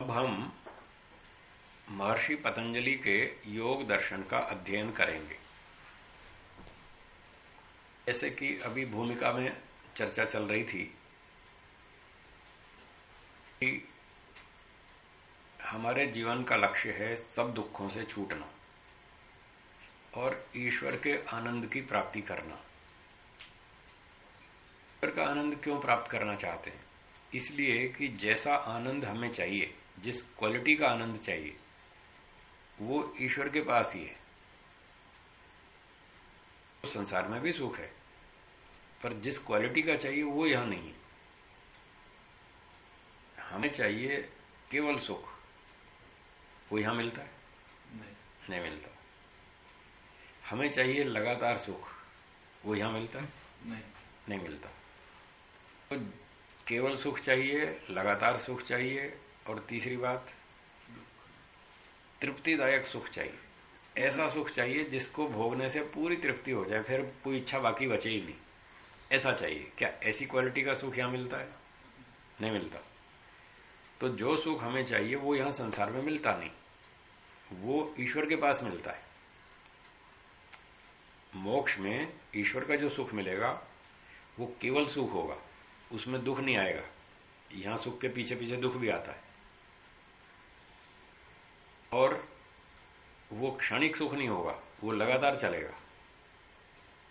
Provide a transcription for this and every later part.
अब हम महर्षि पतंजलि के योग दर्शन का अध्ययन करेंगे। जैसे कि अभी भूमिका में चर्चा चल रही थी कि हमारे जीवन का लक्ष्य है सब दुखों से छूटना और ईश्वर के आनंद की प्राप्ति करना। ईश्वर का आनंद क्यों प्राप्त करना चाहते हैं? इसलिए कि जैसा आनंद हमें चाहिए जिस क्वालिटी का आनंद चाहिए वो ईश्वर के पास ही है। तो संसार में भी सुख है पर जिस क्वालिटी का चाहिए वो यहाँ नहीं है। हमें चाहिए केवल सुख। वो यहाँ मिलता है? नहीं, नहीं मिलता। हमें चाहिए लगातार सुख। वो यहाँ मिलता है? नहीं। नहीं मिलता। तो केवल सुख चाहिए लगातार सुख चाहिए और तीसरी बात, तृप्तिदायक सुख चाहिए। ऐसा सुख चाहिए जिसको भोगने से पूरी तृप्ति हो जाए, फिर कोई इच्छा बाकी बचे ही नहीं। ऐसा चाहिए। क्या ऐसी क्वालिटी का सुख यहाँ मिलता है? नहीं मिलता। तो जो सुख हमें चाहिए, वो यहाँ संसार में मिलता नहीं। वो ईश्वर के पास मिलता है। मोक्ष में ईश्वर का जो सुख मिलेगा, वो केवल सुख होगा। उसमें दुख नहीं आएगा। यहाँ सुख के पीछे पीछे दुख भी आता है। और वो क्षणिक सुख नहीं होगा, वो लगातार चलेगा।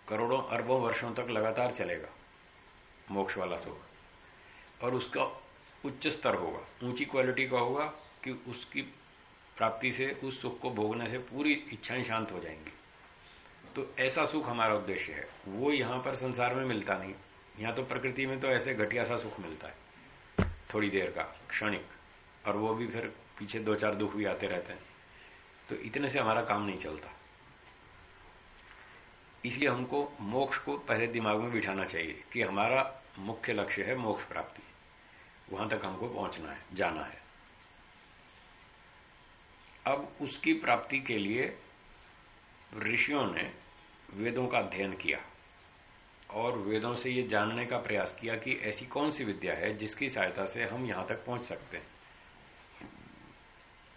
करोड़ों अरबों वर्षों तक लगातार चलेगा मोक्ष वाला सुख। और उसका उच्च स्तर होगा, ऊँची क्वालिटी का होगा कि उसकी प्राप्ति से, उस सुख को भोगने से पूरी इच्छाएँ शांत हो जाएँगी। तो ऐसा सुख हमारा उद्देश्य है। वो यहाँ पर संसार में मिलता नहीं। यहाँ तो प्रकृति में तो ऐसे घटिया सा सुख मिलता है, थोड़ी देर का, क्षणिक। और वो भी फिर पीछे दो चार दुख भी आते रहते हैं। तो इतने से हमारा काम नहीं चलता। इसलिए हमको मोक्ष को पहले दिमाग में बिठाना चाहिए कि हमारा मुख्य लक्ष्य है मोक्ष प्राप्ति। वहाँ तक हमको पहुँचना है, जाना है। अब उसकी प्राप्ति के लिए ऋषियों ने वेदों का अध्ययन किया और वेदों से ये जानने का प्रयास किया कि ऐसी कौन सी विद्या है जिसकी सहायता से हम यहाँ तक पहुँच सकते हैं।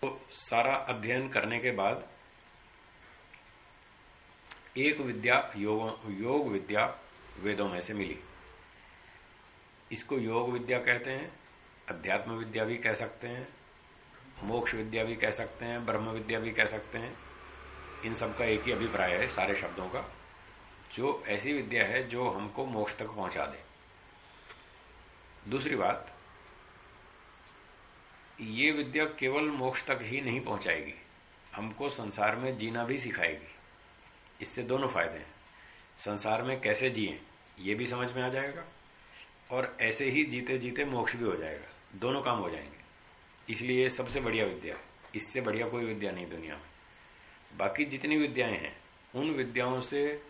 तो सारा अध्ययन करने के बाद एक विद्या, योग योग विद्या वेदों में से मिली। इसको योग विद्या कहते हैं, अध्यात्म विद्या भी कह सकते हैं, मोक्ष विद्या भी कह सकते हैं, ब्रह्म विद्या भी कह सकते हैं। इन सब का एक ही अभिप्राय है सारे शब्दों का। जो ऐसी विद्या है जो हमको मोक्ष तक पहुँचा दे। दूसरी बात ये विद्या केवल मोक्ष तक ही नहीं पहुंचाएगी। हमको संसार में जीना भी सिखाएगी। इससे दोनों फ़ायदे हैं। संसार में कैसे जिए, ये भी समझ में आ जाएगा। और ऐसे ही जीते जीते मोक्ष भी हो जाएगा। दोनों काम हो जाएँगे। इसलिए सबसे बढ़िया विद्या इससे बढ़िया कोई विद्या नहीं दुनिया में। बाकी जितनी विद्याएँ हैं, उन विद्याओं से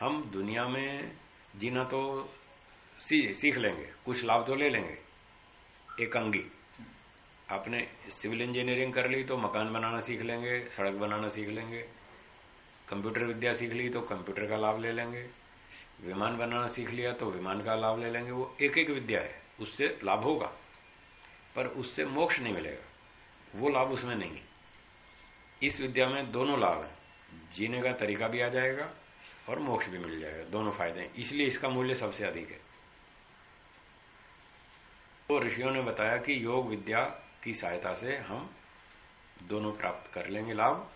हम दुनिया में जीना तो सीख लेंगे। कुछ लाभ तो ले लेंगे। एक अंगी। आपने सिविल इंजीनियरिंग कर ली तो मकान बनाना सीख लेंगे, सड़क बनाना सीख लेंगे, कंप्यूटर विद्या सीख ली तो कंप्यूटर का लाभ ले लेंगे, विमान बनाना सीख लिया तो विमान का लाभ ले लेंगे, वो एक एक विद्या है, उससे लाभ होगा, पर उससे मोक्ष नहीं मिलेगा, वो लाभ उसमें नहीं इस विद्या में दोनों लाभ है, जीने का तरीका भी आ जाएगा और मोक्ष भी मिल जाएगा, दोनों फ़ायदे हैं, इसलिए इसका मूल्य सबसे अधिक है। तो ऋषियों ने बताया कि योग विद्या की सहायता से हम दोनों प्राप्त कर लेंगे लाभ।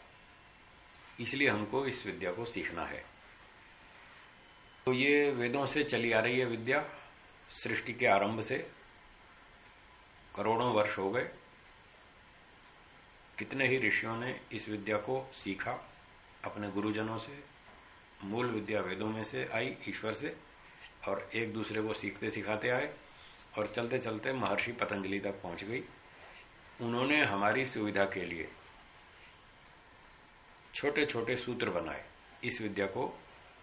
इसलिए हमको इस विद्या को सीखना है। तो ये वेदों से चली आ रही है विद्या। सृष्टि के आरंभ से करोड़ों वर्ष हो गए। कितने ही ऋषियों ने इस विद्या को सीखा अपने गुरुजनों से, मूल विद्या वेदों में से आई, ईश्वर से, और एक दूसरे को सीखते सिखाते आए, और चलते चलते महर्षि पतंजलि तक पहुँच गई। उन्होंने हमारी सुविधा के लिए छोटे छोटे सूत्र बनाए। इस विद्या को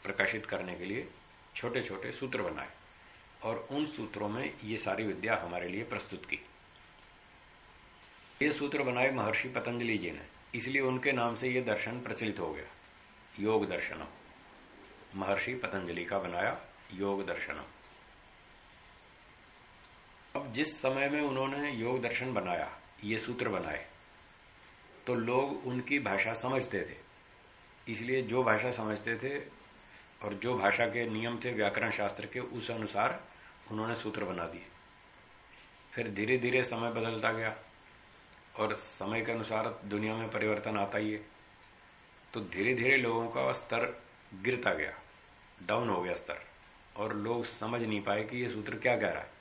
प्रकाशित करने के लिए छोटे छोटे सूत्र बनाए और उन सूत्रों में ये सारी विद्या हमारे लिए प्रस्तुत की। ये सूत्र बनाए महर्षि पतंजलि जी ने। इसलिए उनके नाम से ये दर्शन प्रचलित हो गया। योग दर्शनम। महर्षि पतंजलि का बनाया योग दर्शनम। अब जिस समय में उन्होंने योग दर्शन बनाया ये सूत्र बनाए तो लोग उनकी भाषा समझते थे। इसलिए जो भाषा समझते थे और जो भाषा के नियम थे व्याकरण शास्त्र के, उस अनुसार उन्होंने सूत्र बना दिए। फिर धीरे धीरे समय बदलता गया और समय के अनुसार दुनिया में परिवर्तन आता ही है। तो धीरे धीरे लोगों का स्तर गिरता गया डाउन हो गया स्तर। और लोग समझ नहीं पाए कि ये सूत्र क्या कह रहा है।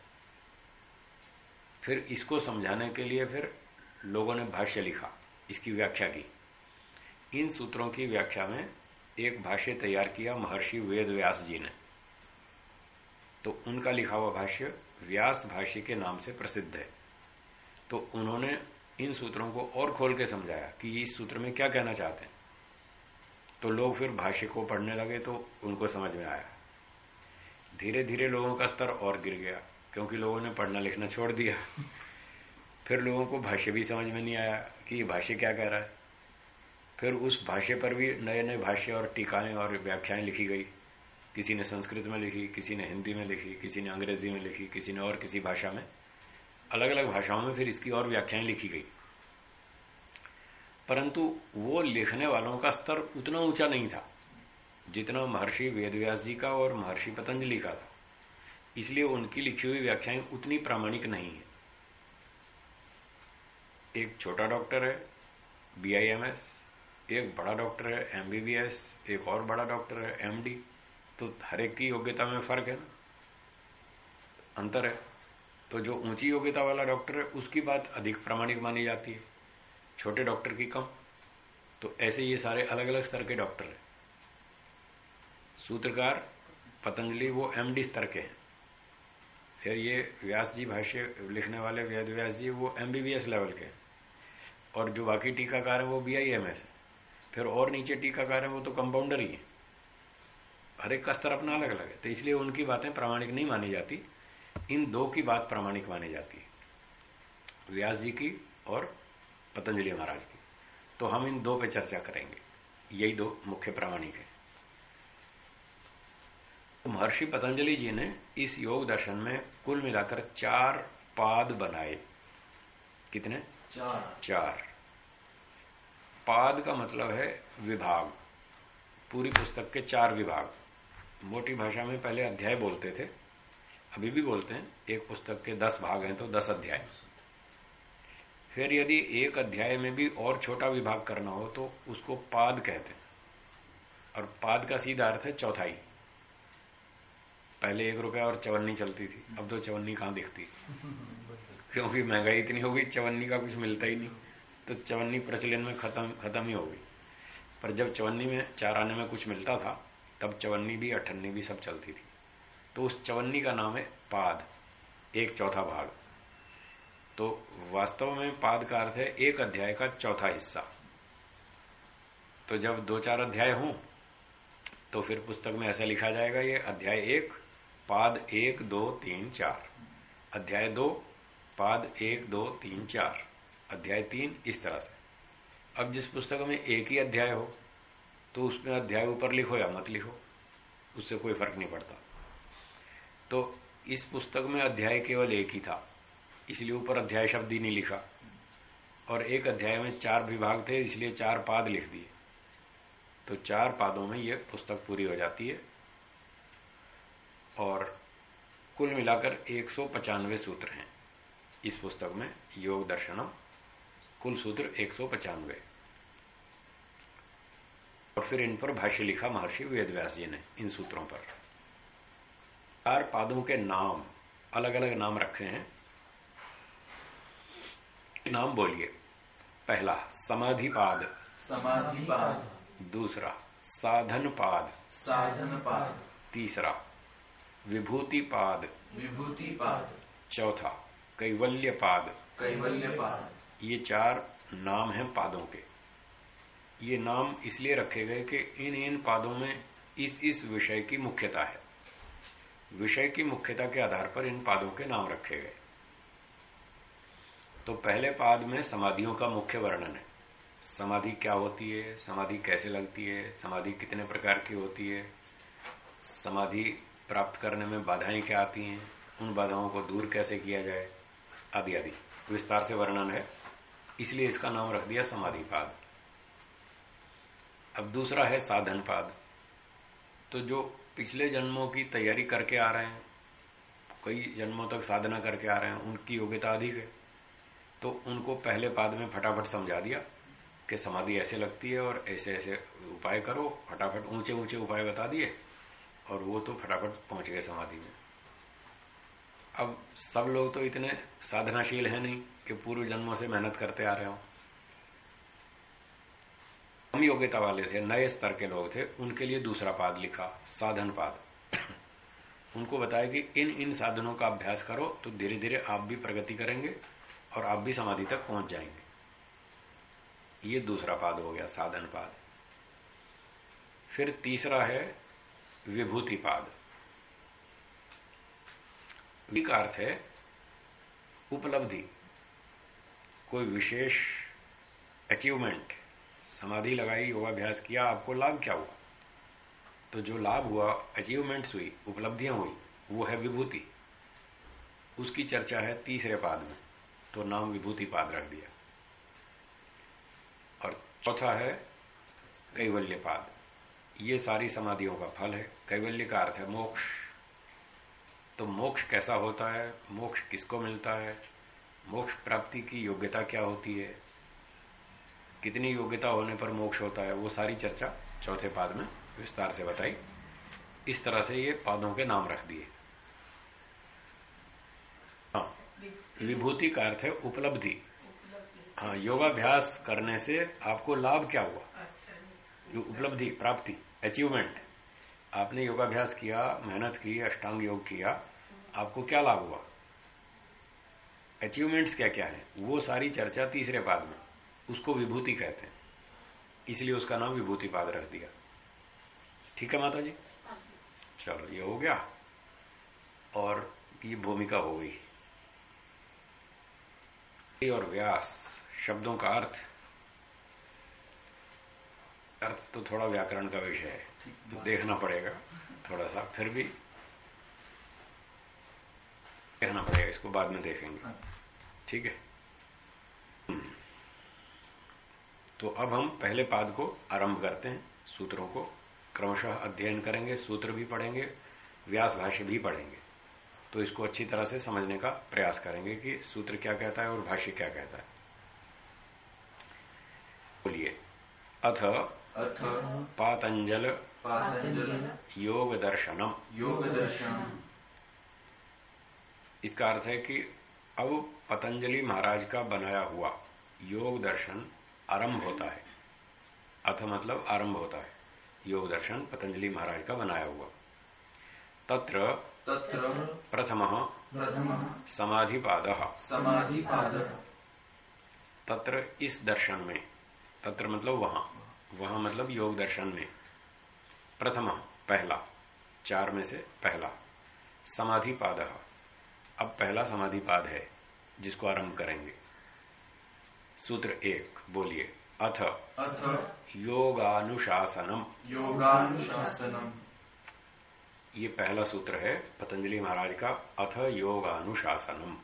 फिर इसको समझाने के लिए फिर लोगों ने भाष्य लिखा, इसकी व्याख्या की। इन सूत्रों की व्याख्या में एक भाष्य तैयार किया महर्षि वेद व्यास जी ने। तो उनका लिखा हुआ भाष्य व्यास भाष्य के नाम से प्रसिद्ध है। तो उन्होंने इन सूत्रों को और खोल के समझाया कि इस सूत्र में क्या कहना चाहते हैं। तो लोग फिर भाष्य को पढ़ने लगे तो उनको समझ में आया। धीरे धीरे लोगों का स्तर और गिर गया। क्योंकि लोगों ने पढ़ना लिखना छोड़ दिया। फिर लोगों को भाष्य भी समझ में नहीं आया कि ये भाष्य क्या कह रहा है। फिर उस भाष्य पर भी नए नए भाष्य और टीकाएँ और व्याख्याएँ लिखी गई। किसी ने संस्कृत में लिखी, किसी ने हिंदी में लिखी, किसी ने अंग्रेज़ी में लिखी, किसी ने और किसी भाषा में। अलग अलग भाषाओं में फिर इसकी और व्याख्याएँ लिखी गई। परंतु वो लिखने वालों का स्तर उतना ऊँचा नहीं था, जितना महर्षि वेदव्यास जी का और महर्षि पतंजलि का था। इसलिए उनकी लिखी हुई व्याख्याएँ उतनी प्रामाणिक नहीं है। एक छोटा डॉक्टर है बीआईएमएस एक बड़ा डॉक्टर है एमबीबीएस एक और बड़ा डॉक्टर है एमडी तो हर एक की योग्यता में फ़र्क है ना? अंतर है। तो जो ऊँची योग्यता वाला डॉक्टर है, उसकी बात अधिक प्रामाणिक मानी जाती है। छोटे डॉक्टर की कम। तो ऐसे ये सारे अलग अलग स्तर के डॉक्टर हैं। सूत्रकार, पतंजलि, वो एमडी स्तर के हैं। फिर ये व्यास जी भाष्य लिखने वाले वेद व्यास जी, वो एमबीबीएस लेवल के। और जो बाकी टीकाकार है, वो बी आई एम एस फिर और नीचे टीकाकार है, वो तो कंपाउंडर ही है। हर एक का स्तर अपना अलग अलग है। तो इसलिए उनकी बातें प्रामाणिक नहीं मानी जाती। इन दो की बात प्रामाणिक मानी जाती है। व्यास जी की और पतंजलि महाराज की। तो हम इन दो पे चर्चा करेंगे। यही दो मुख्य प्रामाणिक है। तो महर्षि पतंजलि जी ने इस योग दर्शन में कुल मिलाकर चार पाद बनाए। कितने? चार। चार। पाद का मतलब है विभाग। पूरी पुस्तक के चार विभाग। मोटी भाषा में पहले अध्याय बोलते थे अभी भी बोलते हैं एक पुस्तक के दस भाग हैं तो दस अध्याय। फिर यदि एक अध्याय में भी और छोटा विभाग करना हो तो उसको पाद कहते हैं। और पाद का सीधा अर्थ है चौथाई। पहले एक रुपया और चवन्नी चलती थी अब तो चवन्नी कहाँ दिखती? क्योंकि महँगाई इतनी हो गई चवन्नी का कुछ मिलता ही नहीं तो चवन्नी प्रचलन में खत्म खत्म ही हो गई। पर जब चवन्नी में चार आने में कुछ मिलता था तब चवन्नी भी अठन्नी भी सब चलती थी। तो उस चवन्नी का नाम है पाद एक चौथा भाग। तो वास्तव में पाद का अर्थ है एक अध्याय का चौथा हिस्सा। तो जब दो चार अध्याय हों तो फिर पुस्तक में ऐसा लिखा जाएगा ये अध्याय एक पाद एक, दो, तीन, चार। अध्याय दो, पाद एक, दो, तीन, चार। अध्याय तीन, इस तरह से। अब जिस पुस्तक में एक ही अध्याय हो तो उसमें अध्याय ऊपर लिखो या मत लिखो, उससे कोई फ़र्क नहीं पड़ता। तो इस पुस्तक में अध्याय केवल एक ही था, इसलिए ऊपर अध्याय शब्द ही नहीं लिखा। और एक अध्याय में चार विभाग थे, इसलिए चार पाद लिख दिए। तो चार पादों में यह पुस्तक पूरी हो जाती है। और कुल मिलाकर एक सौ पचानवे सूत्र हैं। इस पुस्तक में योग दर्शनम कुल सूत्र एक सौ पचानवे। और फिर इन पर भाष्य लिखा महर्षि वेदव्यास जी ने इन सूत्रों पर। चार पादों के नाम अलग अलग नाम रखे हैं। नाम बोलिए। पहला समाधि पाद समाधि पाद दूसरा साधन पाद साधन पाद तीसरा विभूति पाद विभूति पाद चौथा कैवल्य पाद कैवल्य पाद ये चार नाम हैं पादों के। ये नाम इसलिए रखे गए कि इन इन पादों में इस इस विषय की मुख्यता है। विषय की मुख्यता के आधार पर इन पादों के नाम रखे गए। तो पहले पाद में समाधियों का मुख्य वर्णन है। समाधि क्या होती है? समाधि कैसे लगती है? समाधि कितने प्रकार की होती है? समाधि प्राप्त करने में बाधाएँ क्या आती हैं? उन बाधाओं को दूर कैसे किया जाए? आदि आदि। विस्तार से वर्णन है। इसलिए इसका नाम रख दिया समाधिपाद। अब दूसरा है साधन पाद तो जो पिछले जन्मों की तैयारी करके आ रहे हैं, कई जन्मों तक साधना करके आ रहे हैं, उनकी योग्यता अधिक है। तो उनको पहले पाद में फटाफट समझा दिया कि समाधि ऐसे लगती है और ऐसे ऐसे उपाय करो, फटाफट ऊँचे ऊँचे उपाय बता दिए। और वो तो फटाफट पहुँच गए समाधि में। अब सब लोग तो इतने साधनाशील है नहीं कि पूर्व जन्मों से मेहनत करते आ रहे हो। कम योग्यता वाले थे, नए स्तर के लोग थे, उनके लिए दूसरा पाद लिखा, साधन पाद। उनको बताया कि इन इन साधनों का अभ्यास करो तो धीरे धीरे आप भी प्रगति करेंगे और आप भी समाधि तक पहुँच जाएँगे। ये दूसरा पाद हो गया, साधन पाद। फिर तीसरा है विभूति पाद का अर्थ है उपलब्धि। कोई विशेष अचीवमेंट समाधि लगाई, योगाभ्यास किया, आपको लाभ क्या हुआ? तो जो लाभ हुआ अचीवमेंट्स हुई, उपलब्धियाँ हुई, वो है विभूति। उसकी चर्चा है तीसरे पाद में तो नाम विभूति पाद रख दिया। और चौथा है कैवल्य पाद ये सारी समाधियों का फल है। कैवल्य का अर्थ है मोक्ष। तो मोक्ष कैसा होता है? मोक्ष किसको मिलता है? मोक्ष प्राप्ति की योग्यता क्या होती है? कितनी योग्यता होने पर मोक्ष होता है? वो सारी चर्चा चौथे पाद में विस्तार से बताई। इस तरह से ये पादों के नाम रख दिए। हाँ। विभूति का अर्थ है उपलब्धि। हाँ योगाभ्यास करने से आपको लाभ क्या हुआ? जो उपलब्धि प्राप्ति। अचीवमेंट आपने योगाभ्यास किया, मेहनत की, अष्टांग योग किया, आपको क्या लाभ हुआ? अचीवमेंट्स क्या क्या है? वो सारी चर्चा तीसरे पाद में। उसको विभूति कहते हैं। इसलिए उसका नाम विभूति पाद रख दिया। ठीक है माता जी चलो, ये हो गया। और ये भूमिका हो गई। और व्यास, शब्दों का अर्थ अर्थ तो थोड़ा व्याकरण का विषय है तो देखना पड़ेगा थोड़ा सा, फिर भी देखना पड़ेगा, इसको बाद में देखेंगे। ठीक है? तो अब हम पहले पाद को आरंभ करते हैं, सूत्रों को। क्रमशः अध्ययन करेंगे, सूत्र भी पढ़ेंगे, व्यास भाष्य भी पढ़ेंगे। तो इसको अच्छी तरह से समझने का प्रयास करेंगे कि सूत्र क्या कहता है और भाष्य क्या कहता है। बोलिए। अथ अथ पातंजल पातंजल योग दर्शनम योग दर्शन इसका अर्थ है कि अब पतंजलि महाराज का बनाया हुआ योग दर्शन आरंभ होता है। अथ मतलब आरंभ होता है। योग दर्शन पतंजलि महाराज का बनाया हुआ। तत्र तत्र प्रथम प्रथम समाधिपाद। समाधिपाद। तत्र इस दर्शन में तत्र मतलब वहाँ। वहाँ मतलब योग दर्शन में। प्रथम पहला चार में से पहला समाधि पाद अब पहला समाधि पाद है जिसको आरंभ करेंगे। सूत्र एक बोलिए अथ। अथ। योगानुशासनम। योगानुशासनम। ये पहला सूत्र है पतंजलि महाराज का अथ योगानुशासनम।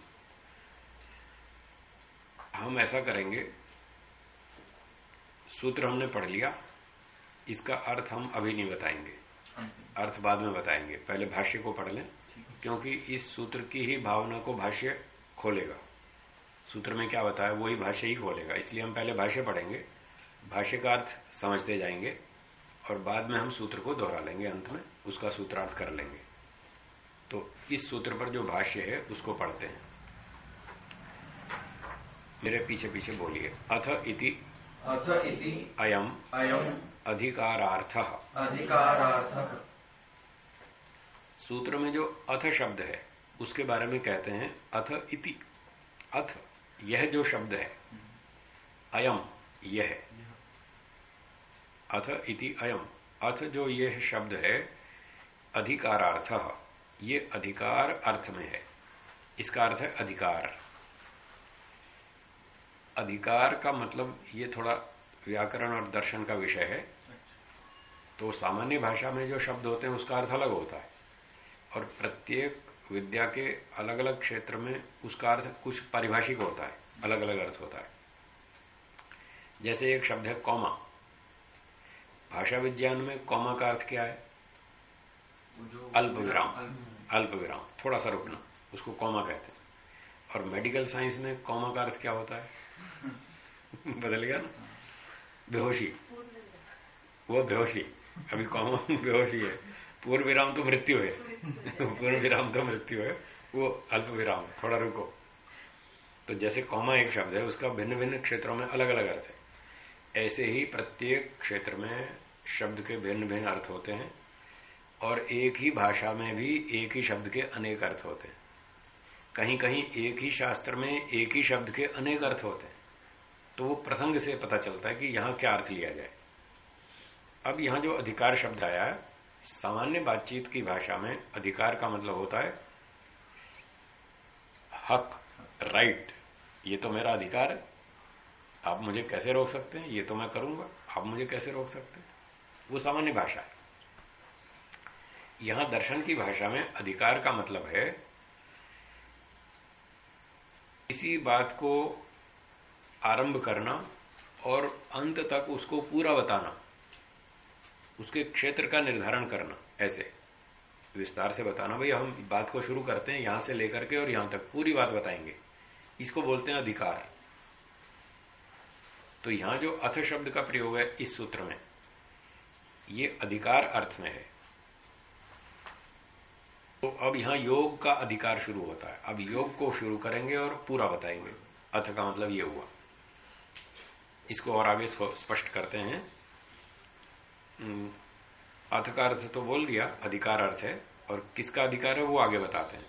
हम ऐसा करेंगे सूत्र हमने पढ़ लिया। इसका अर्थ हम अभी नहीं बताएँगे। अर्थ बाद में बताएँगे। पहले भाष्य को पढ़ लें क्योंकि इस सूत्र की ही भावना को भाष्य खोलेगा। सूत्र में क्या बताया वही भाष्य ही खोलेगा। इसलिए हम पहले भाष्य पढ़ेंगे। भाष्य का अर्थ समझते जाएँगे और बाद में हम सूत्र को दोहरा लेंगे अंत में उसका सूत्रार्थ कर लेंगे। तो इस सूत्र पर जो भाष्य है उसको पढ़ते हैं। मेरे पीछे पीछे बोलिए। अथ इति अथ इति अयम अयम अधिकारार्थ। अधिकारार्थ। सूत्र में जो अथ शब्द है उसके बारे में कहते हैं अथ इति। अथ यह जो शब्द है। अयम यह। अथ इति अयम। अथ जो यह शब्द है अधिकारार्थ ये अधिकार अर्थ में है। इसका अर्थ है अधिकार। अधिकार का मतलब ये थोड़ा व्याकरण और दर्शन का विषय है। तो सामान्य भाषा में जो शब्द होते हैं उसका अर्थ अलग होता है। और प्रत्येक विद्या के अलग अलग क्षेत्र में उसका अर्थ कुछ पारिभाषिक होता है अलग अलग अर्थ होता है। जैसे एक शब्द है कौमा। भाषा विज्ञान में कौमा का अर्थ क्या है? अल्प विराम अल्प विराम थोड़ा सा रुकना उसको कौमा कहते हैं। और मेडिकल साइंस में कॉमा का अर्थ क्या होता है? बदल गया ना? बेहोशी। वो बेहोशी। अभी कौमा बेहोशी है। पूर्व विराम तो मृत्यु है। पूर्व विराम तो मृत्यु है। वो अल्प विराम थोड़ा रुको। तो जैसे कॉमा एक शब्द है, उसका भिन्न भिन्न क्षेत्रों में अलग अलग अर्थ है। ऐसे ही प्रत्येक क्षेत्र में शब्द के भिन्न भिन्न अर्थ होते हैं और एक ही भाषा में भी एक ही शब्द के अनेक अर्थ होते हैं। कहीं कहीं एक ही शास्त्र में एक ही शब्द के अनेक अर्थ होते हैं। तो वो प्रसंग से पता चलता है कि यहाँ क्या अर्थ लिया जाए। अब यहाँ जो अधिकार शब्द आया है सामान्य बातचीत की भाषा में अधिकार का मतलब होता है हक, राइट। ये तो मेरा अधिकार है। आप मुझे कैसे रोक सकते हैं? ये तो मैं करूँगा। आप मुझे कैसे रोक सकते हैं? वो सामान्य भाषा है। यहाँ दर्शन की भाषा में अधिकार का मतलब है किसी बात को आरंभ करना और अंत तक उसको पूरा बताना, उसके क्षेत्र का निर्धारण करना, ऐसे। विस्तार से बताना, भाई, हम बात को शुरू करते हैं यहाँ से लेकर के और यहाँ तक, पूरी बात बताएँगे। इसको बोलते हैं अधिकार। तो यहाँ जो अथ शब्द का प्रयोग है, इस सूत्र में, ये अधिकार अर्थ में है। तो अब यहाँ योग का अधिकार शुरू होता है। अब योग को शुरू करेंगे और पूरा बताएँगे। अर्थ का मतलब ये हुआ। इसको और आगे स्पष्ट करते हैं। हम्म, अर्थ का अर्थ तो बोल दिया अधिकार अर्थ है। और किसका अधिकार है वो आगे बताते हैं।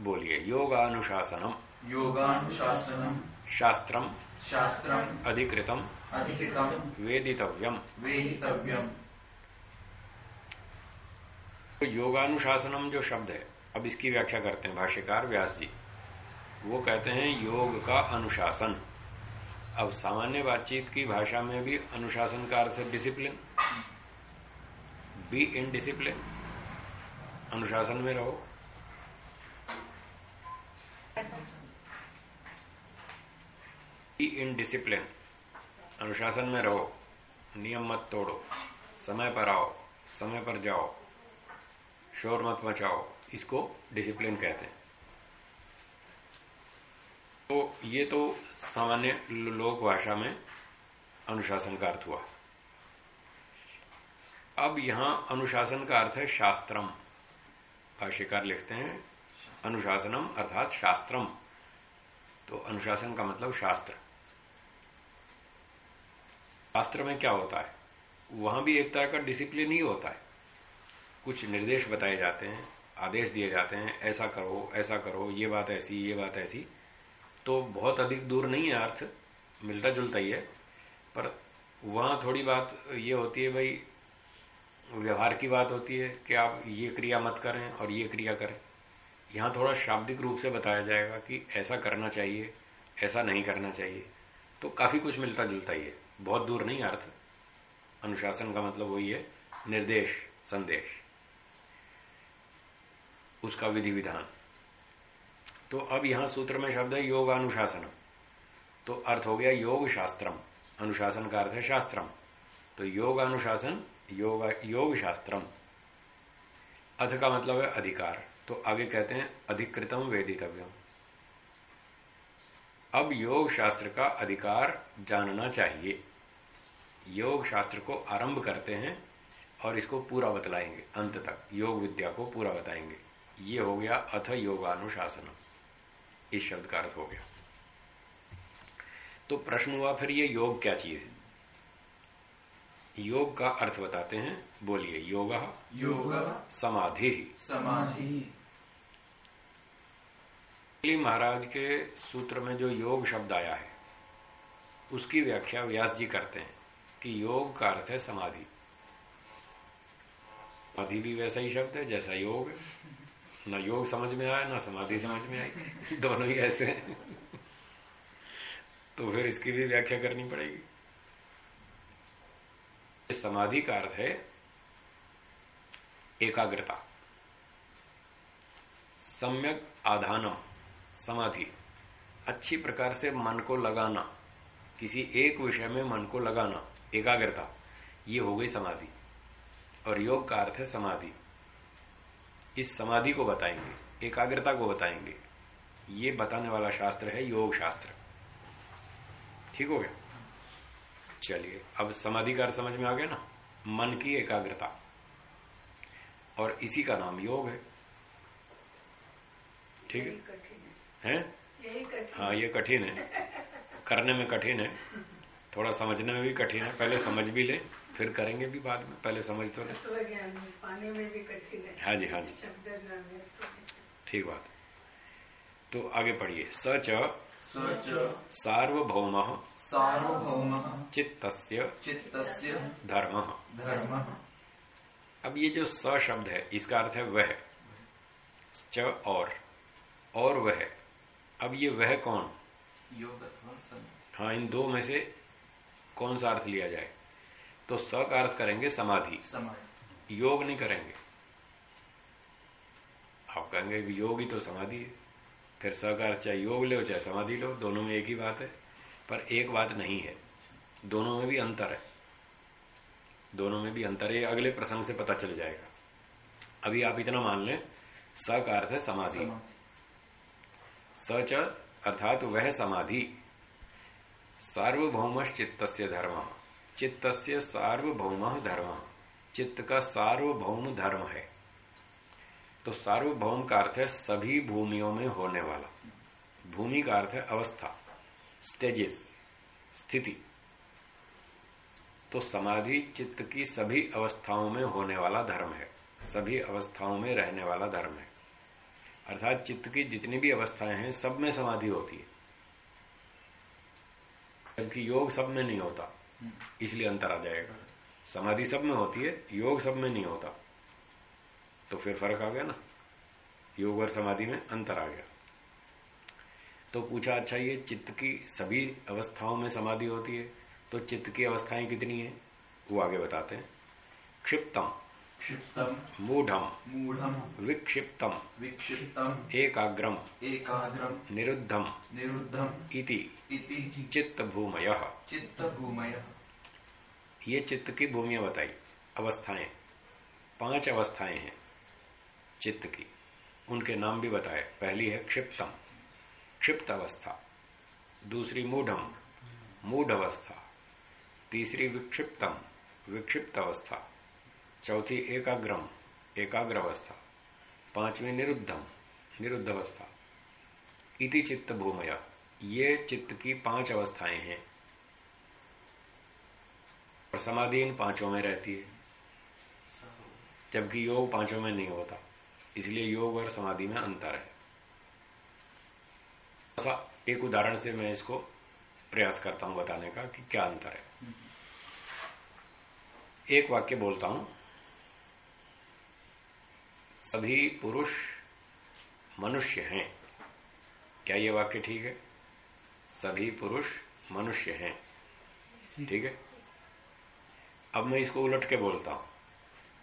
बोलिए योगानुशासनम। योगानुशासनम। शास्त्रम। शास्त्रम। अधिकृतम। अधिकृतम। वेदितव्यम। वेदितव्यम। तो योगानुशासनम जो शब्द है, अब इसकी व्याख्या करते हैं भाष्यकार व्यास जी। वो कहते हैं योग का अनुशासन। अब सामान्य बातचीत की भाषा में भी अनुशासन का अर्थ है डिसिप्लिन बी इन डिसिप्लिन अनुशासन में रहो। बी इन डिसिप्लिन अनुशासन में रहो। नियम मत तोड़ो। समय पर आओ। समय पर जाओ। शोर मत मचाओ, इसको डिसिप्लिन कहते हैं। तो ये तो सामान्य लोक भाषा में अनुशासन का अर्थ हुआ। अब यहाँ अनुशासन का अर्थ है शास्त्रम। भाष्यकार लिखते हैं, अनुशासनम अर्थात शास्त्रम। तो अनुशासन का मतलब शास्त्र। शास्त्र में क्या होता है? वहाँ भी एक तरह का डिसिप्लिन ही होता है। कुछ निर्देश बताए जाते हैं, आदेश दिए जाते हैं, ऐसा करो ऐसा करो, ये बात ऐसी, ये बात ऐसी। तो बहुत अधिक दूर नहीं है अर्थ, मिलता जुलता ही है। पर वहाँ थोड़ी बात ये होती है, भाई, व्यवहार की बात होती है कि आप ये क्रिया मत करें और ये क्रिया करें। यहाँ थोड़ा शाब्दिक रूप से बताया जाएगा कि ऐसा करना चाहिए, ऐसा नहीं करना चाहिए। तो काफ़ी कुछ मिलता जुलता ही है, बहुत दूर नहीं अर्थ। अनुशासन का मतलब वही है, निर्देश, संदेश। उसका विधि विधान तो अब यहाँ सूत्र में शब्द है योग अनुशासन तो अर्थ हो गया योग शास्त्रम अनुशासन का अर्थ है शास्त्रम। तो योग अनुशासन योग योग शास्त्रम अथ का मतलब है अधिकार। तो आगे कहते हैं अधिकृतम वेदितव्यम। अब योग शास्त्र का अधिकार जानना चाहिए। योग शास्त्र को आरंभ करते हैं और इसको पूरा बतलाएँगे। अंत तक, योग विद्या को पूरा बताएँगे। ये हो गया अथ योगानुशासन इस शब्द का अर्थ हो गया। तो प्रश्न हुआ फिर ये योग क्या चीज़ है? योग का अर्थ बताते हैं। बोलिए योग योग समाधि। समाधि। महाराज के सूत्र में जो योग शब्द आया है उसकी व्याख्या व्यास जी करते हैं कि योग का अर्थ है समाधि। समाधि भी वैसा ही शब्द है जैसा योग है। ना योग समझ में आया ना समाधि समझ में आई दोनों ही ऐसे हैं तो फिर इसकी भी व्याख्या करनी पड़ेगी। समाधि का अर्थ है एकाग्रता। सम्यक आधानम समाधि। अच्छी प्रकार से मन को लगाना, किसी एक विषय में मन को लगाना, एकाग्रता, ये हो गई समाधि। और योग का अर्थ है समाधि। इस समाधि को बताएँगे एकाग्रता को बताएँगे। ये बताने वाला शास्त्र है योग शास्त्र। ठीक हो गया? चलिए अब समाधि का समझ में आ गया ना? मन की एकाग्रता। और इसी का नाम योग है। ठीक है? हैं। हाँ ये कठिन है। करने में कठिन है। थोड़ा समझने में भी कठिन है पहले समझ भी ले। फिर करेंगे भी बाद में पहले समझ तो ले पाने में भी कठिन है। हाँ जी हाँ जी। शब्द नाम है ठीक बात। तो आगे पढ़िए। सच सार्वभौम सार्वभौम चित्तस्य चित्तस्य धर्म। धर्म। अब ये जो स शब्द है इसका अर्थ है वह। च और। और वह। अब ये वह कौन? योग हाँ इन दो में से कौन सा अर्थ लिया जाए? तो स का अर्थ करेंगे समाधि। समाधि। योग नहीं करेंगे। आप कहेंगे कि योग ही तो समाधि है। फिर स का अर्थ चाहे योग लो चाहे समाधि लो दोनों में एक ही बात है। पर एक बात नहीं है। दोनों में भी अंतर है। दोनों में भी अंतर है। अगले प्रसंग से पता चल जाएगा। अभी आप इतना मान लें स का अर्थ है समाधि। समाधि। सच अर्थात वह समाधि। सार्वभौम चित्त धर्म। चित्त से सार्वभौम धर्म। चित्त का सार्वभौम धर्म है। तो सार्वभौम का अर्थ है सभी भूमियों में होने वाला। भूमि का अर्थ है अवस्था स्टेजेस स्थिति। तो समाधि चित्त की सभी अवस्थाओं में होने वाला धर्म है। सभी अवस्थाओं में रहने वाला धर्म है। अर्थात चित्त की जितनी भी अवस्थाएँ हैं, सब में समाधि होती है। जबकि योग सब में नहीं होता। इसलिए अंतर आ जाएगा। समाधि सब में होती है, योग सब में नहीं होता। तो फिर फ़र्क आ गया ना। योग और समाधि में अंतर आ गया। तो पूछा अच्छा ये चित्त की सभी अवस्थाओं में समाधि होती है तो चित्त की अवस्थाएँ कितनी है? वो आगे बताते हैं। क्षिप्तम। क्षिप्तम मूढ़म। मूढ़म। विक्षिप्तम। विक्षिप्तम। एकाग्रम। एकाग्रम। निरुद्धम। निरुद्धम। इति। इति। चित्त भूमय चित्त भूमय ये चित्त की भूमिया बताई अवस्थाएँ। पाँच अवस्थाएँ हैं चित्त की। उनके नाम भी बताए। पहली है क्षिप्तम। क्षिप्त अवस्था। दूसरी मूढ़म। मूढ़ अवस्था। तीसरी विक्षिप्तम। विक्षिप्त अवस्था। चौथी एकाग्रम एकाग्र अवस्था पांचवी निरुद्धम निरुद्ध अवस्था इति चित्त भूमय। ये चित्त की पाँच अवस्थाएँ हैं। और समाधि इन पाँचों में रहती है। जबकि योग पाँचों में नहीं होता। इसलिए योग और समाधि में अंतर है। ऐसा एक उदाहरण से मैं इसको प्रयास करता हूँ बताने का कि क्या अंतर है। एक वाक्य बोलता हूँ। सभी पुरुष मनुष्य हैं। क्या ये वाक्य ठीक है? सभी पुरुष मनुष्य हैं। ठीक है? अब मैं इसको उलट के बोलता हूँ।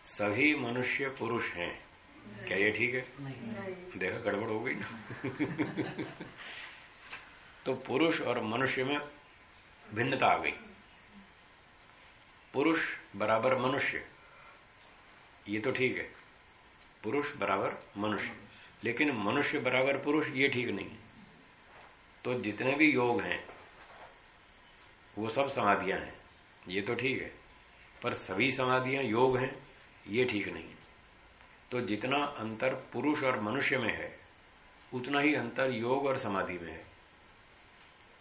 सभी मनुष्य पुरुष हैं। क्या ये ठीक है? देखा गड़बड़ हो गई ना? तो पुरुष और मनुष्य में भिन्नता आ गई। पुरुष बराबर मनुष्य। ये तो ठीक है। पुरुष बराबर मनुष्य। लेकिन मनुष्य बराबर पुरुष ये ठीक नहीं। तो जितने भी योग हैं वो सब समाधियाँ हैं। ये तो ठीक है। पर सभी समाधियाँ योग हैं ये ठीक नहीं। है तो जितना अंतर पुरुष और मनुष्य में है उतना ही अंतर योग और समाधि में है।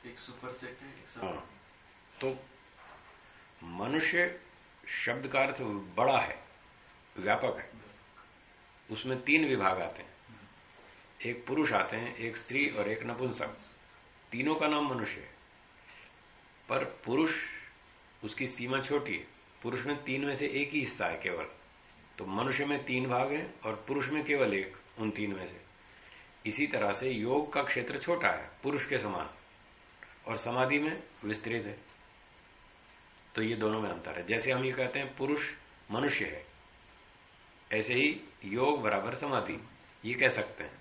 एक सुपर सेट है एक हाँ। तो मनुष्य शब्द का अर्थ बड़ा है व्यापक है। उसमें तीन विभाग आते हैं। एक पुरुष आते हैं, एक स्त्री और एक नपुंसक। तीनों का नाम मनुष्य है। पर पुरुष, उसकी सीमा छोटी है। पुरुष में तीन में से एक ही हिस्सा है केवल। तो मनुष्य में तीन भाग है और पुरुष में केवल एक, उन तीन में से। इसी तरह से योग का क्षेत्र छोटा है, पुरुष के समान। और समाधि में विस्तृत है। तो ये दोनों में अंतर है। जैसे हम ये कहते हैं, पुरुष मनुष्य है। ऐसे ही योग बराबर समाधि ये कह सकते हैं।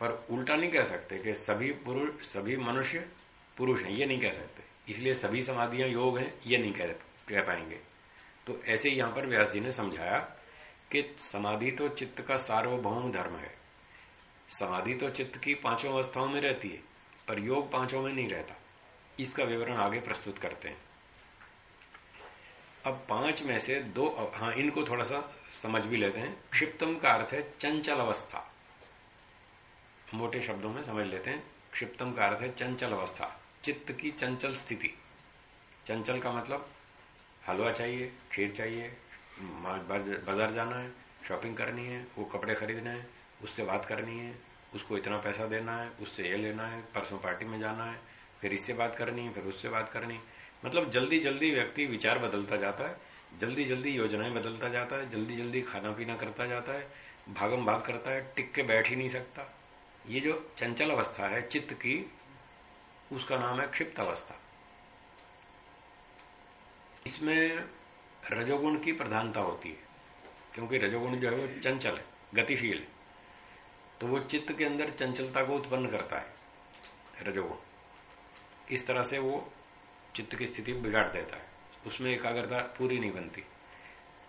पर उल्टा नहीं कह सकते कि सभी पुरुष सभी मनुष्य पुरुष हैं ये नहीं कह सकते। इसलिए सभी समाधियाँ योग हैं ये नहीं कह, कह पाएँगे। तो ऐसे ही यहाँ पर व्यास जी ने समझाया कि समाधि तो चित्त का सार्वभौम धर्म है। समाधि तो चित्त की पाँचों अवस्थाओं में रहती है पर योग पाँचों में नहीं रहता। इसका विवरण आगे प्रस्तुत करते हैं। अब पाँच में से दो हाँ इनको थोड़ा सा समझ भी लेते हैं। क्षिप्तम का अर्थ है चंचल अवस्था। मोटे शब्दों में समझ लेते हैं। क्षिप्तम का अर्थ है चंचल अवस्था, चित्त की चंचल स्थिति। चंचल का मतलब हलवा चाहिए, खीर चाहिए बाज़ार जाना है, शॉपिंग करनी है, वो कपड़े खरीदने हैं, उससे बात करनी है, उसको इतना पैसा देना है, उससे ये लेना है, परसों पार्टी में जाना है, फिर इससे बात करनी है, फिर उससे बात करनी मतलब जल्दी जल्दी व्यक्ति विचार बदलता जाता है जल्दी जल्दी योजनाएँ बदलता जाता है जल्दी जल्दी खाना पीना करता जाता है भागम भाग करता है, टिक के बैठ ही नहीं सकता। ये जो चंचल अवस्था है, चित्त की, उसका नाम है क्षिप्त अवस्था। इसमें रजोगुण की प्रधानता होती है, क्योंकि रजोगुण जो है वो चंचल है, गतिशील है। तो वो चित्त के अंदर चंचलता को उत्पन्न करता है, रजोगुण। इस तरह से वो चित्त की स्थिति बिगाड़ देता है। उसमें एकाग्रता पूरी नहीं बनती।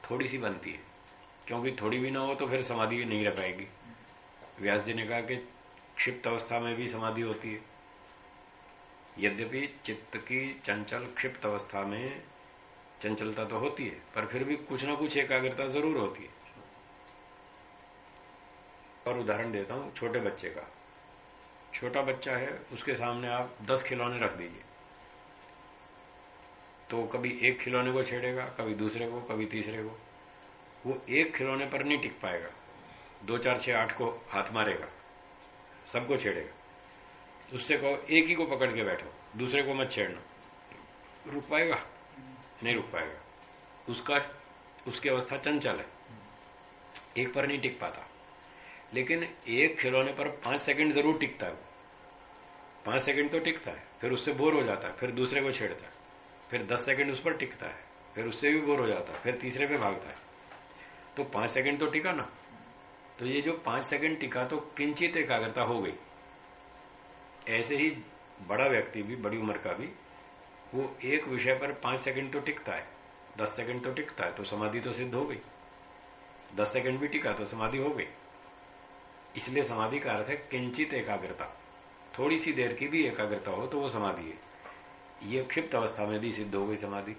थोड़ी सी बनती है। क्योंकि थोड़ी भी ना हो तो फिर समाधि भी नहीं रह पाएगी। व्यास जी ने कहा कि क्षिप्त अवस्था में भी समाधि होती है। यद्यपि चित्त की चंचल क्षिप्त अवस्था में चंचलता तो होती है, पर फिर भी कुछ ना कुछ एकाग्रता ज़रूर होती है। और उदाहरण देता हूँ छोटे बच्चे का। छोटा बच्चा है, उसके सामने आप दस खिलौने रख दीजिए। तो कभी एक खिलौने को छेड़ेगा, कभी दूसरे को, कभी तीसरे को। वो एक खिलौने पर नहीं टिक पाएगा। दो, चार, छह, आठ को हाथ मारेगा। सबको छेड़ेगा। उससे कहो, एक ही को पकड़ के बैठो, दूसरे को मत छेड़ना। रुक पाएगा? नहीं रुक पाएगा। उसका, उसकी अवस्था चंचल है। एक पर नहीं टिक पाता। लेकिन एक खिलौने पर पाँच सेकंड ज़रूर टिकता है वो। पाँच सेकंड तो टिकता है, फिर उससे बोर हो जाता है, फिर दूसरे को छेड़ता है। फिर दस सेकंड उस पर टिकता है, फिर उससे भी बोर हो जाता है, फिर तीसरे पे भागता है। तो पाँच सेकंड तो टिका ना। तो ये जो पाँच सेकंड टिका तो किंचित एकाग्रता हो गई। ऐसे ही बड़ा व्यक्ति भी, बड़ी उम्र का भी, वो एक विषय पर पाँच सेकंड तो टिकता है, दस सेकंड तो टिकता है तो समाधि तो सिद्ध हो गई। दस सेकंड भी टिका तो समाधि हो गई। इसलिए समाधि का अर्थ है किंचित एकाग्रता। थोड़ी सी देर की भी एकाग्रता हो तो वो समाधि है। ये क्षिप्त अवस्था में भी सिद्ध हो गई समाधि।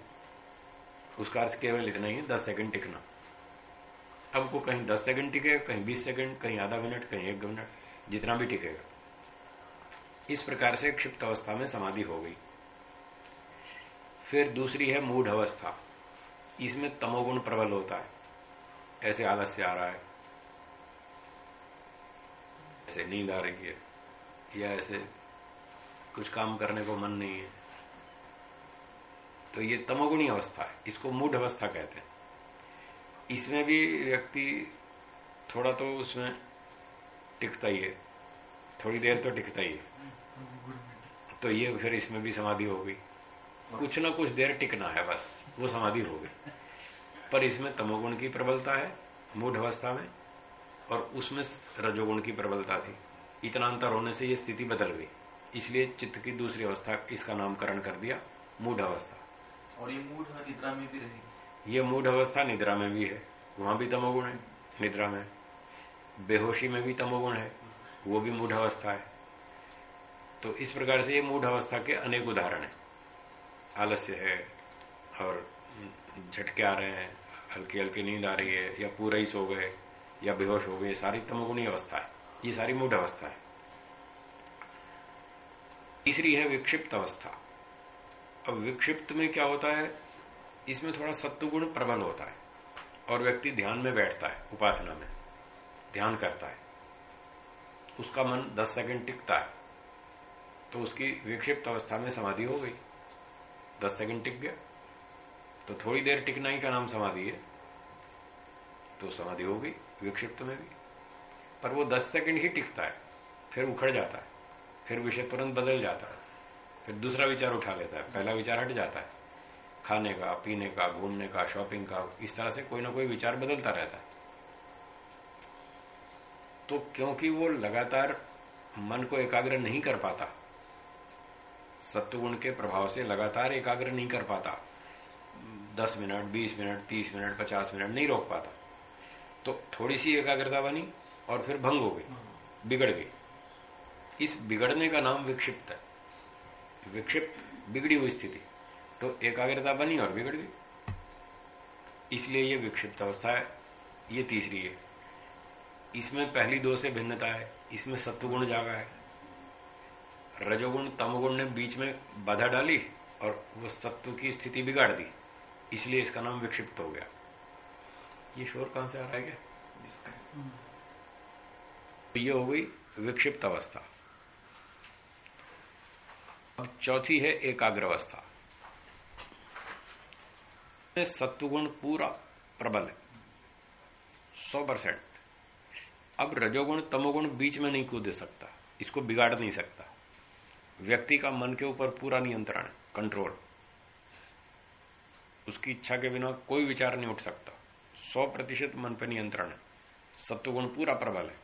उसका अर्थ केवल इतना ही है, दस सेकंड टिकना। अब को कहीं दस सेकंड टिकेगा, कहीं बीस सेकंड, कहीं आधा मिनट, कहीं एक मिनट, जितना भी टिकेगा। इस प्रकार से क्षिप्त अवस्था में समाधि हो गई। फिर दूसरी है मूढ़ अवस्था। इसमें तमोगुण प्रबल होता है। ऐसे आलस्य आ रहा है। ऐसे नींद आ रही है। या ऐसे कुछ काम करने को मन नहीं है। तो ये तमोगुणी अवस्था है, इसको मूढ़ अवस्था कहते हैं। इसमें भी व्यक्ति थोड़ा तो उसमें टिकता ही है, थोड़ी देर तो टिकता ही है। तो ये फिर इसमें भी समाधि हो गई। कुछ ना कुछ देर टिकना है बस, वो समाधि हो गई। पर इसमें तमोगुण की प्रबलता है, मूढ़ अवस्था में, और उसमें रजोगुण की प्रबलता थी। इतना अंतर होने से ये स्थिति बदल गई। इसलिए चित्त की दूसरी अवस्था इसका नामकरण कर दिया? मूढ़ अवस्था। और ये मूढ़ निद्रा में भी रहेगी। ये मूढ़ अवस्था निद्रा में भी है। वहाँ भी तमोगुण है, निद्रा में। बेहोशी में भी तमोगुण है, वो भी मूढ़ अवस्था है। तो इस प्रकार से ये मूढ़ अवस्था के अनेक उदाहरण है। आलस्य है, और झटके आ रहे हैं, हल्की हल्की नींद आ रही है, या पूरा ही सो गए, या बेहोश हो गए सारी तमोगुणी अवस्था है। ये सारी मूढ़ अवस्था है। तीसरी है विक्षिप्त अवस्था। अब विक्षिप्त में क्या होता है? इसमें थोड़ा सत्वगुण प्रबल होता है और व्यक्ति ध्यान में बैठता है, उपासना में। ध्यान करता है। उसका मन 10 सेकंड टिकता है। तो उसकी विक्षिप्त अवस्था में समाधि हो गई। 10 सेकंड टिक गया। तो थोड़ी देर टिकना ही का नाम समाधि है। तो समाधि हो गई, विक्षिप्त में भी। पर वो 10 सेकंड ही टिकता है, फिर उखड़ जाता है, फिर विषय तुरंत बदल जाता है। फिर दूसरा विचार उठा लेता है। पहला विचार हट जाता है। खाने का पीने का घूमने का शॉपिंग का इस तरह से कोई ना कोई विचार बदलता रहता है। तो क्योंकि वो लगातार मन को एकाग्र नहीं कर पाता सत्वगुण के प्रभाव से लगातार एकाग्र नहीं कर पाता दस मिनट बीस मिनट तीस मिनट पचास मिनट नहीं रोक पाता तो थोड़ी सी एकाग्रता बनी और फिर भंग हो गई बिगड़ गई। इस बिगड़ने का नाम विक्षिप्त है। विक्षिप्त बिगड़ी हुई स्थिति। तो एकाग्रता बनी और बिगड़ गई। इसलिए ये विक्षिप्त अवस्था है ये तीसरी है। इसमें पहली दो से भिन्नता है इसमें सत्वगुण जागा है। रजोगुण तमोगुण ने बीच में बाधा डाली और वो सत्व की स्थिति बिगाड़ दी। इसलिए इसका नाम विक्षिप्त हो गया। ये शोर कहाँ से आ रहा है क्या? तो ये हो गई विक्षिप्त अवस्था। अब चौथी है एकाग्र अवस्था सत्वगुण पूरा प्रबल है। सौ परसेंट। अब रजोगुण, तमोगुण बीच में नहीं कूद सकता। इसको बिगाड़ नहीं सकता। व्यक्ति का मन के ऊपर पूरा नियंत्रण कंट्रोल उसकी इच्छा के बिना कोई विचार नहीं उठ सकता। सौ प्रतिशत मन पर नियंत्रण है। सत्वगुण पूरा प्रबल है।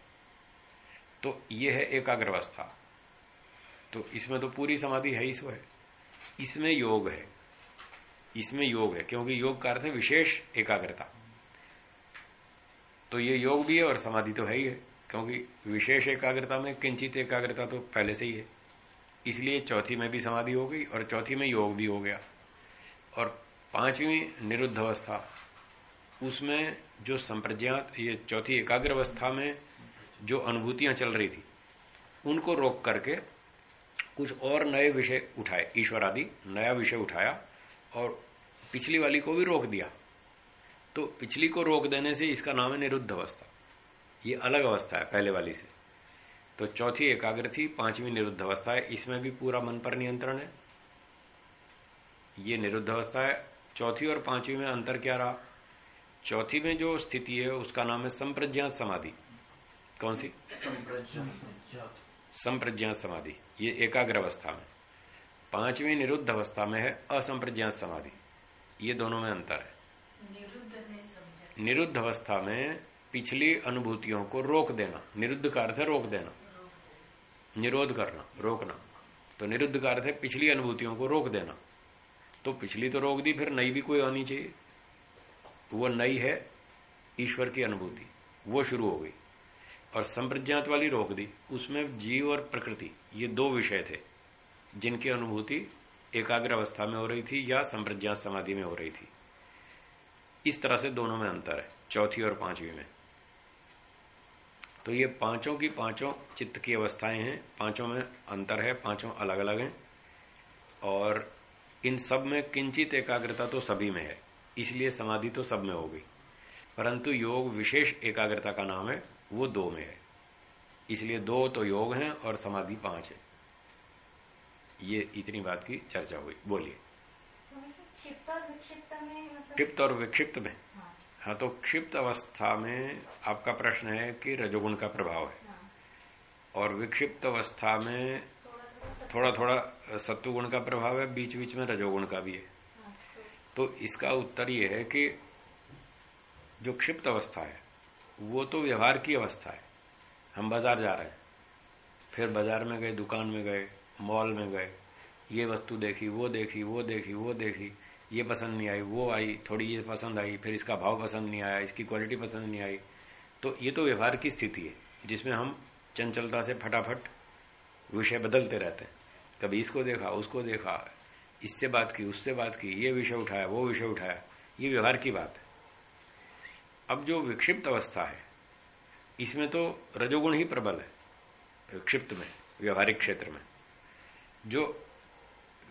तो यह है एकाग्र अवस्था तो इसमें तो पूरी समाधि है ही सो है इसमें योग है। इसमें योग है, क्योंकि योग का अर्थ है विशेष एकाग्रता। तो ये योग भी है और समाधि तो है ही है, क्योंकि विशेष एकाग्रता में किंचित एकाग्रता तो पहले से ही है। इसलिए चौथी में भी समाधि हो गई और चौथी में योग भी हो गया। और पांचवी निरुद्ध अवस्था, उसमें जो संप्रज्ञात ये चौथी एकाग्र अवस्था में जो अनुभूतियाँ चल रही थी, उनको रोक करके कुछ और नए विषय उठाए ईश्वर आदि नया विषय उठाया और पिछली वाली को भी रोक दिया। तो पिछली को रोक देने से इसका नाम है निरुद्ध अवस्था। ये अलग अवस्था है पहले वाली से। तो चौथी एकाग्र थी, पांचवी निरुद्ध अवस्था है, इसमें भी पूरा मन पर नियंत्रण है। ये निरुद्ध अवस्था है, चौथी और पांचवी में अंतर क्या रहा? चौथी में जो स्थिति है, उसका नाम है संप्रज्ञात समाधि। कौन सी? संप्रज्ञात। समाधि ये एकाग्र अवस्था में। पांचवी निरुद्ध अवस्था में है असंप्रज्ञात समाधि ये दोनों में अंतर है। निरुद्ध अवस्था में पिछली अनुभूतियों को रोक देना निरुद्ध का अर्थ है रोक देना। निरोध करना रोकना। तो निरुद्ध का अर्थ है पिछली अनुभूतियों को रोक देना। तो पिछली तो रोक दी फिर नई भी कोई आनी चाहिए। वो नई है ईश्वर की अनुभूति वो शुरू हो गई। और संप्रज्ञात वाली रोक दी उसमें जीव और प्रकृति, ये दो विषय थे, जिनकी अनुभूति एकाग्र अवस्था में हो रही थी या संप्रज्ञात समाधि में हो रही थी। इस तरह से दोनों में अंतर है, चौथी और पांचवी में। तो ये पाँचों की पाँचों चित्त की अवस्थाएँ हैं, पाँचों में अंतर है, पाँचों अलग अलग हैं, और इन सब में किंचित एकाग्रता तो सभी में है, इसलिए समाधि तो सब में होगी। परंतु योग विशेष एकाग्रता का नाम है वो दो में है। इसलिए दो तो योग हैं और समाधि पाँच है। ये इतनी बात की चर्चा हुई। बोलिए। क्षिप्त और विक्षिप्त में? हाँ।, हाँ तो क्षिप्त अवस्था में आपका प्रश्न है कि रजोगुण का प्रभाव है। हाँ। और विक्षिप्त अवस्था में थोड़ा थोड़ा सत्वगुण का प्रभाव है बीच बीच में रजोगुण का भी है। हाँ, तो, तो इसका उत्तर यह है कि जो क्षिप्त अवस्था है वो तो व्यवहार की अवस्था है। हम बाज़ार जा रहे हैं। फिर बाज़ार में गए, दुकान में गए, मॉल में गए। ये वस्तु देखी, वो देखी वो देखी वो देखी। ये पसंद नहीं आई, वो आई, थोड़ी ये पसंद आई, फिर इसका भाव पसंद नहीं आया, इसकी क्वालिटी पसंद नहीं आई। तो ये तो व्यवहार की स्थिति है, जिसमें हम चंचलता से फटाफट विषय बदलते रहते हैं। कभी इसको देखा, उसको देखा, इससे बात की, उससे बात की, ये विषय उठाया, वो विषय उठाया। ये व्यवहार की बात है। अब जो विक्षिप्त अवस्था है, इसमें तो रजोगुण ही प्रबल है, विक्षिप्त में, व्यवहारिक क्षेत्र में। जो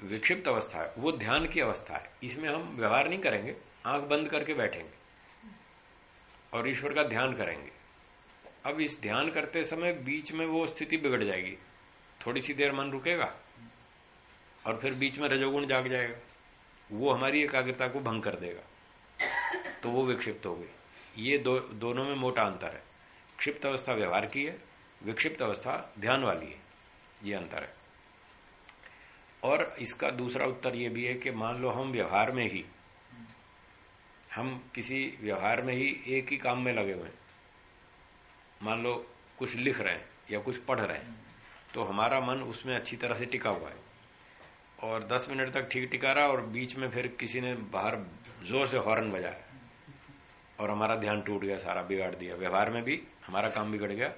विक्षिप्त अवस्था है, वो ध्यान की अवस्था है, इसमें हम व्यवहार नहीं करेंगे, आँख बंद करके बैठेंगे और ईश्वर का ध्यान करेंगे। अब इस ध्यान करते समय बीच में वो स्थिति बिगड़ जाएगी थोड़ी सी देर मन रुकेगा और फिर बीच में रजोगुण जाग जाएगा, वो हमारी एकाग्रता को भंग कर देगा तो वो विक्षिप्त हो गई ये दो, दोनों में मोटा अंतर है। क्षिप्त अवस्था व्यवहार की है विक्षिप्त अवस्था ध्यान वाली है ये अंतर है। और इसका दूसरा उत्तर ये भी है कि मान लो हम व्यवहार में ही हम किसी व्यवहार में ही एक ही काम में लगे हुए हैं। मान लो कुछ लिख रहे हैं या कुछ पढ़ रहे हैं तो हमारा मन उसमें अच्छी तरह से टिका हुआ है। और 10 मिनट तक ठीक टिका रहा और बीच में फिर किसी ने बाहर ज़ोर से हॉर्न बजाया। और हमारा ध्यान टूट गया, सारा बिगाड़ दिया। व्यवहार में भी हमारा काम बिगड़ गया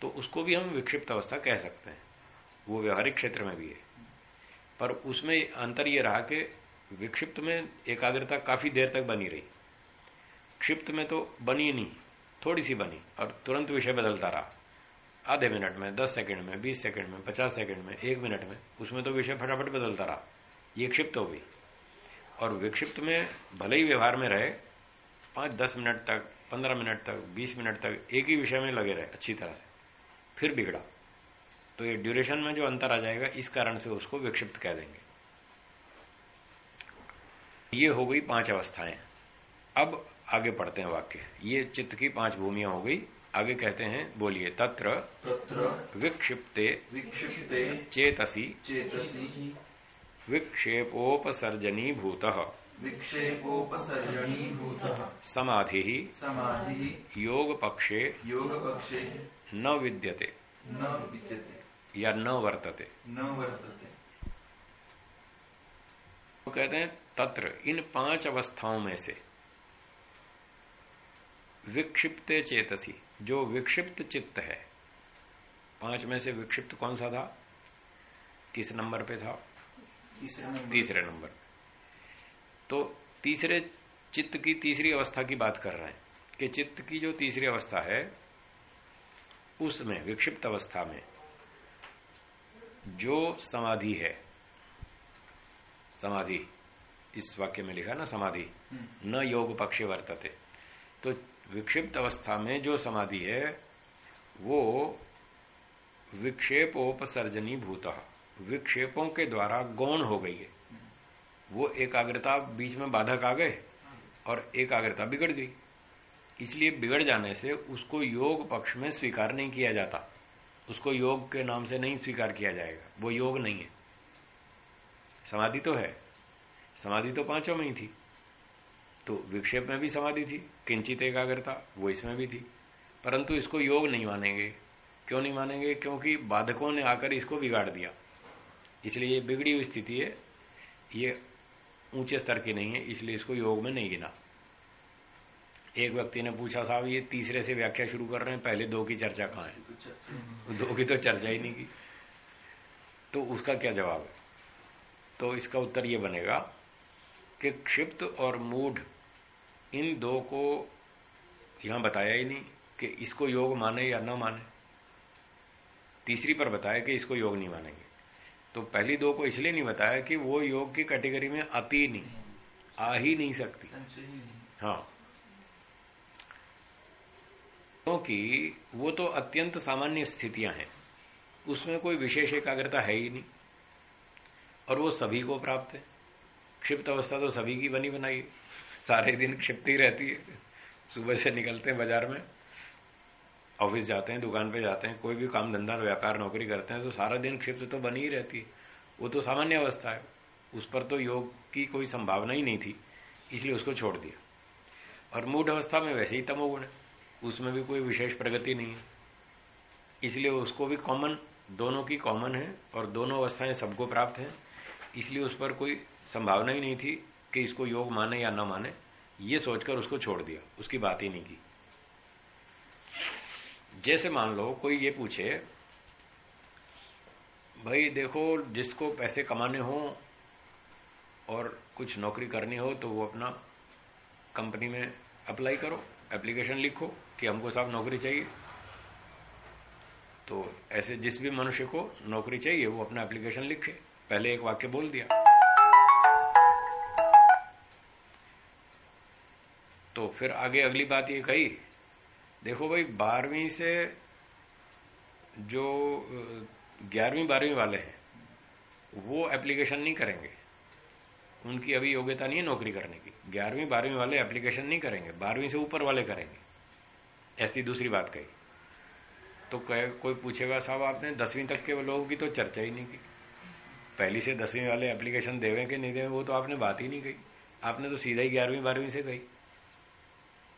तो उसको भी हम विक्षिप्त अवस्था कह सकते हैं। वो व्यवहारिक क्षेत्र में भी है। पर उसमें अंतर ये रहा कि विक्षिप्त में एकाग्रता काफ़ी देर तक बनी रही। क्षिप्त में तो बनी नहीं, थोड़ी सी बनी और तुरंत विषय बदलता रहा। आधे मिनट में, दस सेकंड में, बीस सेकंड में, पचास सेकंड में, एक मिनट में, उसमें तो विषय फटाफट बदलता रहा। ये क्षिप्त हो गई। और विक्षिप्त में भले ही व्यवहार में रहे पाँच दस मिनट तक पंद्रह मिनट तक बीस मिनट तक एक ही विषय में लगे रहे अच्छी तरह से। फिर बिगड़ा। तो ये ड्यूरेशन में जो अंतर आ जाएगा इस कारण से उसको विक्षिप्त कह देंगे। ये हो गई पाँच अवस्थाएँ। अब आगे पढ़ते हैं वाक्य। ये चित्त की पाँच भूमियाँ हो गई। आगे कहते हैं बोलिए तत्र तत्र विक्षिप्ते विक्षिप्ते चेतसी चेतसी विक्षेपोपसर्जनी भूत समाधि। समाधिः। योग पक्षे योगपक्षे। न विद्यते। न विद्यते। या न वर्तते। न वर्तते। तो कहते हैं तत्र इन पाँच अवस्थाओं में से। विक्षिप्त चेतसी जो विक्षिप्त चित्त है। पाँच में से विक्षिप्त कौन सा था? किस नंबर पे था? तीसरे नंबर। तीसरे नंबर तो तीसरे चित्त की तीसरी अवस्था की बात कर रहे हैं कि चित्त की जो तीसरी अवस्था है, उसमें, विक्षिप्त अवस्था में, जो समाधि है, समाधि, इस वाक्य में लिखा ना समाधि, न योग पक्षे वर्तते। तो विक्षिप्त अवस्था में जो समाधि है, वो विक्षेपोपसर्जनी भूत विक्षेपों के द्वारा गौण हो गई है। वो एकाग्रता बीच में बाधक आ गए और एकाग्रता बिगड़ गई। इसलिए बिगड़ जाने से उसको योग पक्ष में स्वीकार नहीं किया जाता। उसको योग के नाम से नहीं स्वीकार किया जाएगा। वो योग नहीं है। समाधि तो है। समाधि तो पाँचों में ही थी। तो विक्षेप में भी समाधि थी, किंचित एकाग्रता, वो इसमें भी थी। परंतु इसको योग नहीं मानेंगे। क्यों नहीं मानेंगे? क्योंकि बाधकों ने आकर इसको बिगाड़ दिया। इसलिए ये बिगड़ी हुई स्थिति है। ये ऊँचे स्तर की नहीं है, इसलिए इसको योग में नहीं गिना। एक व्यक्ति ने पूछा, साहब, ये तीसरे से व्याख्या शुरू कर रहे हैं, पहले दो की चर्चा कहाँ है? दो की तो चर्चा ही नहीं की। तो उसका क्या जवाब है? तो इसका उत्तर ये बनेगा कि क्षिप्त और मूढ़, इन दो को यहाँ बताया ही नहीं कि इसको योग माने या न माने। तीसरी पर बताया कि इसको योग नहीं मानेंगे। तो पहली दो को इसलिए नहीं बताया कि वो योग की कैटेगरी में आती नहीं आ ही नहीं सकती। हाँ क्योंकि वो तो अत्यंत सामान्य स्थितियाँ हैं उसमें कोई विशेष एकाग्रता है ही नहीं और वो सभी को प्राप्त है। क्षिप्त अवस्था तो सभी की बनी बनाई सारे दिन क्षिप्त ही रहती है। सुबह से निकलते हैं बाज़ार में। ऑफ़िस जाते हैं, दुकान पे जाते हैं, कोई भी काम, धंधा, व्यापार, नौकरी करते हैं तो सारा दिन क्षिप्त तो बनी ही रहती है। वो तो सामान्य अवस्था है। उस पर तो योग की कोई संभावना ही नहीं थी, इसलिए उसको छोड़ दिया। और मूड अवस्था में वैसे ही तमोगुण है। उसमें भी कोई विशेष प्रगति नहीं है। इसलिए उसको भी कॉमन दोनों की कॉमन है और दोनों अवस्थाएँ सबको प्राप्त है। इसलिए उस पर कोई संभावना ही नहीं थी कि इसको योग माने या न माने। ये सोचकर उसको छोड़ दिया। उसकी बात ही नहीं की। जैसे मान लो कोई ये पूछे, भाई देखो, जिसको पैसे कमाने हो और कुछ नौकरी करनी हो तो वो अपना कंपनी में अप्लाई करो, एप्लीकेशन लिखो कि हमको साहब नौकरी चाहिए। तो ऐसे जिस भी मनुष्य को नौकरी चाहिए, वो अपना एप्लीकेशन लिखे। पहले एक वाक्य बोल दिया। तो फिर आगे अगली बात ये कही देखो भाई, बारहवीं से जो ग्यारहवीं, बारहवीं वाले हैं, वो एप्लीकेशन नहीं करेंगे। उनकी अभी योग्यता नहीं है नौकरी करने की। ग्यारहवीं, बारहवीं वाले एप्लीकेशन नहीं करेंगे। बारहवीं से ऊपर वाले करेंगे। ऐसी दूसरी बात कही। तो कोई पूछेगा, साहब, आपने दसवीं तक के लोगों की तो चर्चा ही नहीं की। पहली से दसवीं वाले एप्लीकेशन देवे कि नहीं देवे, वो तो आपने बात ही नहीं कही। आपने तो सीधा ही ग्यारहवीं, बारहवीं से कही।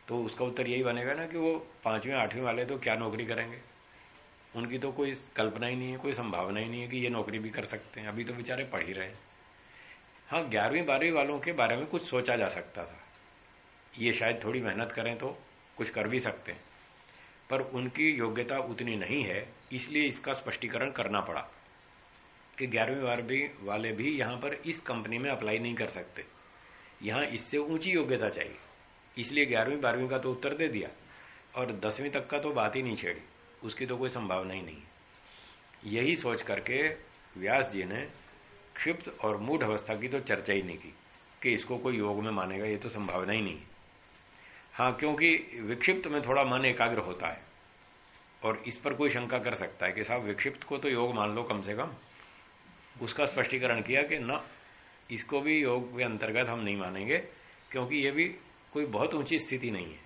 तो उसका उत्तर यही बनेगा ना कि वो पांचवीं, आठवीं वाले तो क्या नौकरी करेंगे? उनकी तो कोई कल्पना ही नहीं है, कोई संभावना ही नहीं है कि ये नौकरी भी कर सकते हैं। अभी तो बेचारे पढ़ ही रहे हाँ। ग्यारहवीं, बारहवीं वालों के बारे में कुछ सोचा जा सकता था। ये शायद थोड़ी मेहनत करें तो कुछ कर भी सकते हैं। पर उनकी योग्यता उतनी नहीं है, इसलिए इसका स्पष्टीकरण करना पड़ा कि ग्यारहवीं, बारहवीं वाले भी यहाँ पर इस कंपनी में अप्लाई नहीं कर सकते। यहाँ इससे ऊँची योग्यता चाहिए। इसलिए ग्यारहवीं, बारहवीं का तो उत्तर दे दिया और दसवीं तक का तो बात ही नहीं छेड़ी। उसकी तो कोई संभावना ही नहीं यही सोच करके व्यास जी ने क्षिप्त और मूढ़ अवस्था की तो चर्चा ही नहीं की कि इसको कोई योग में मानेगा, ये तो संभावना ही नहीं है। हाँ क्योंकि विक्षिप्त में थोड़ा मन एकाग्र होता है और इस पर कोई शंका कर सकता है कि साहब, विक्षिप्त को तो योग मान लो कम से कम। उसका स्पष्टीकरण किया कि न, इसको भी योग के अंतर्गत हम नहीं मानेंगे, क्योंकि ये भी कोई बहुत ऊँची स्थिति नहीं है।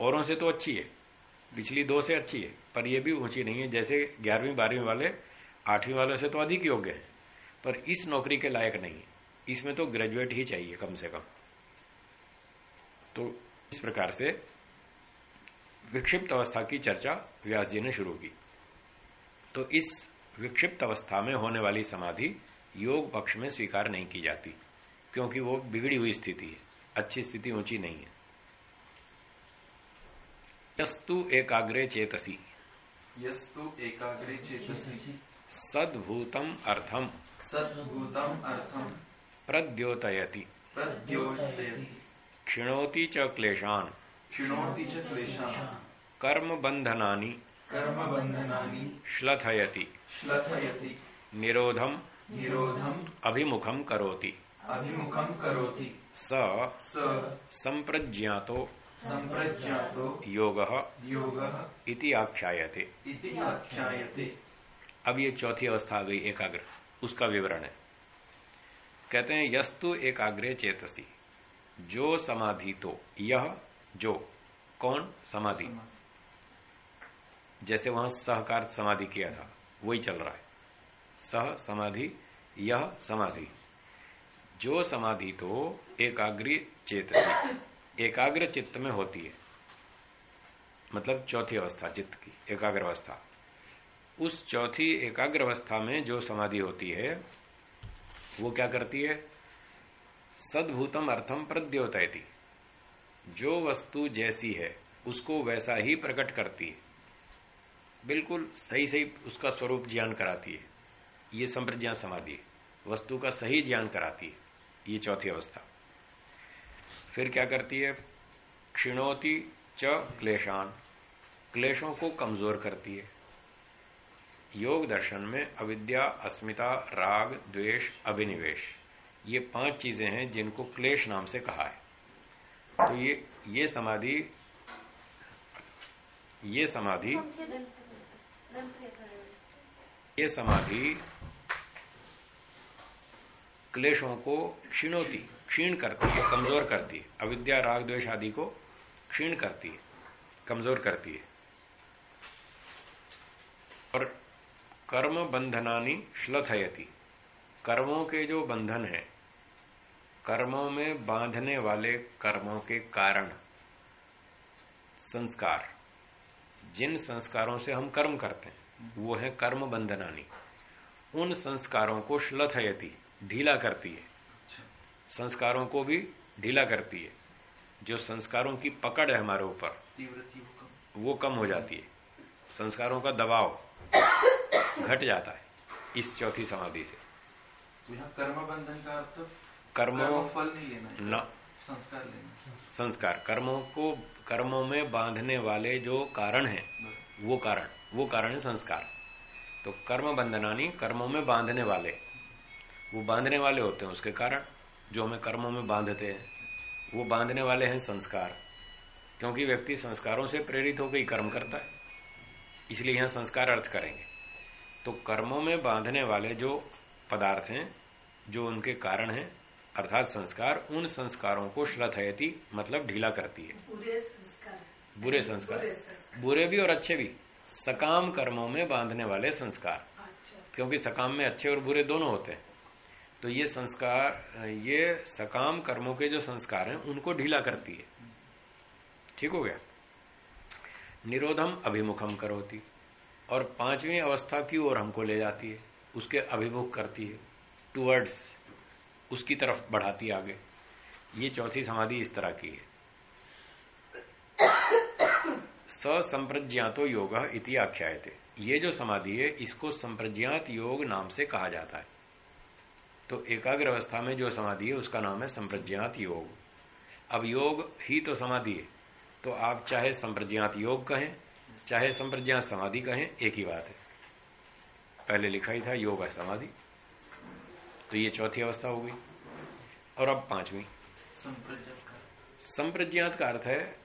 औरों से तो अच्छी है। पिछली दो से अच्छी है, पर यह भी ऊँची नहीं है, जैसे ग्यारहवीं, बारहवीं वाले, आठवीं वालों से तो अधिक योग्य है, पर इस नौकरी के लायक नहीं है। इसमें तो ग्रेजुएट ही चाहिए कम से कम। तो इस प्रकार से विक्षिप्त अवस्था की चर्चा व्यास जी ने शुरू की। तो इस विक्षिप्त अवस्था में होने वाली समाधि योग पक्ष में स्वीकार नहीं की जाती, क्योंकि वो बिगड़ी हुई स्थिति है। अच्छी स्थिति ऊँची नहीं है। यस्तु एकाग्रे चेतसी। यस्तु एकाग्रे चेतसी। सद्भूतम अर्थम। सद्भूतम अर्थम। प्रद्योतयति। प्रद्योतयति। क्षिणोति च क्लेशान। क्षिणोति च क्लेशान्। कर्म बंधनानि कर्मबन्धनानि। श्लथयति। श्लथयति। निरोधम। निरोधम्। अभिमुखम करोति। अभिमुखं करोति। स स संप्रज्ञातो सम्प्रज्ञातो योगः योगः इति आख्यायते। इति आख्यायते। अब ये चौथी अवस्था आ गई एकाग्र। उसका विवरण है। कहते हैं यस्तु एकाग्रे चेतसी। जो समाधि तो यह जो कौन? समाधि। जैसे वहाँ सहकार समाधि किया था वही चल रहा है। सह समाधि यह समाधि। जो समाधि तो एकाग्री चेतसी एकाग्र चित्त में होती है। मतलब चौथी अवस्था, चित्त की, एकाग्र अवस्था। उस चौथी एकाग्र अवस्था में जो समाधि होती है, वो क्या करती है? सद्भूतम अर्थम प्रद्योतयती। जो वस्तु जैसी है, उसको वैसा ही प्रकट करती है। बिल्कुल सही सही उसका स्वरूप ज्ञान कराती है। ये संप्रज्ञा समाधि वस्तु का सही ज्ञान कराती है। ये चौथी अवस्था। फिर क्या करती है? क्षिणोती च क्लेशान। क्लेशों को कमज़ोर करती है। योग दर्शन में अविद्या, अस्मिता, राग, द्वेष, अभिनिवेश, ये पाँच चीज़ें हैं जिनको क्लेश नाम से कहा है। तो ये ये समाधि ये समाधि ये समाधि क्लेशों को क्षीणोती, क्षीण करती है, कमज़ोर करती है। अविद्या, राग, द्वेष आदि को क्षीण करती है, कमज़ोर करती है। और कर्म बंधनानी श्लथयति। कर्मों के जो बंधन है, कर्मों में बांधने वाले कर्मों के कारण संस्कार। जिन संस्कारों से हम कर्म करते हैं, वो है कर्म बंधनानी। उन संस्कारों को श्लथयति। ढीला करती है। संस्कारों को भी ढीला करती है। जो संस्कारों की पकड़ है हमारे ऊपर वो कम। हो जाती है। संस्कारों का दबाव घट जाता है इस चौथी समाधि से। तो कर्म बंधन का अर्थ कर्मों कर्म फल नहीं लेना न। संस्कार लेना संस्कार कर्मों को कर्मों में बांधने वाले जो कारण है वो कारण वो कारण है संस्कार। तो कर्म बंधनानी कर्मों में बांधने वाले। वो बांधने वाले होते हैं उसके कारण जो हमें कर्मों में बांधते हैं। वो बांधने वाले हैं संस्कार क्योंकि व्यक्ति संस्कारों से प्रेरित होकर ही कर्म करता है। इसलिए यहाँ संस्कार अर्थ करेंगे। तो कर्मों में बांधने वाले जो पदार्थ हैं जो उनके कारण हैं अर्थात संस्कार उन संस्कारों को श्रथयती मतलब ढीला करती है। बुरे संस्कार। बुरे संस्कार। बुरे भी और अच्छे भी। सकाम कर्मों में बांधने वाले संस्कार। अच्छा। क्योंकि सकाम में अच्छे और बुरे दोनों होते हैं। तो ये संस्कार, ये सकाम कर्मों के जो संस्कार हैं, उनको ढीला करती है। ठीक हो गया? निरोधम अभिमुखम करोती। और पांचवी अवस्था की ओर हमको ले जाती है। उसके अभिमुख करती है। टूवर्ड्स उसकी तरफ़ बढ़ाती आगे। ये चौथी समाधि इस तरह की है। ससंप्रज्ञातो योग इति आख्या ये जो समाधि है, इसको संप्रज्ञात योग नाम से कहा जाता है। तो एकाग्र अवस्था में जो समाधि है उसका नाम है संप्रज्ञात योग। अब योग ही तो समाधि है। तो आप चाहे संप्रज्ञात योग कहें चाहे संप्रज्ञात समाधि कहें एक ही बात है। पहले लिखा ही था योग है समाधि। तो ये चौथी अवस्था हो गई। और अब पांचवी। संप्रज्ञात का अर्थ है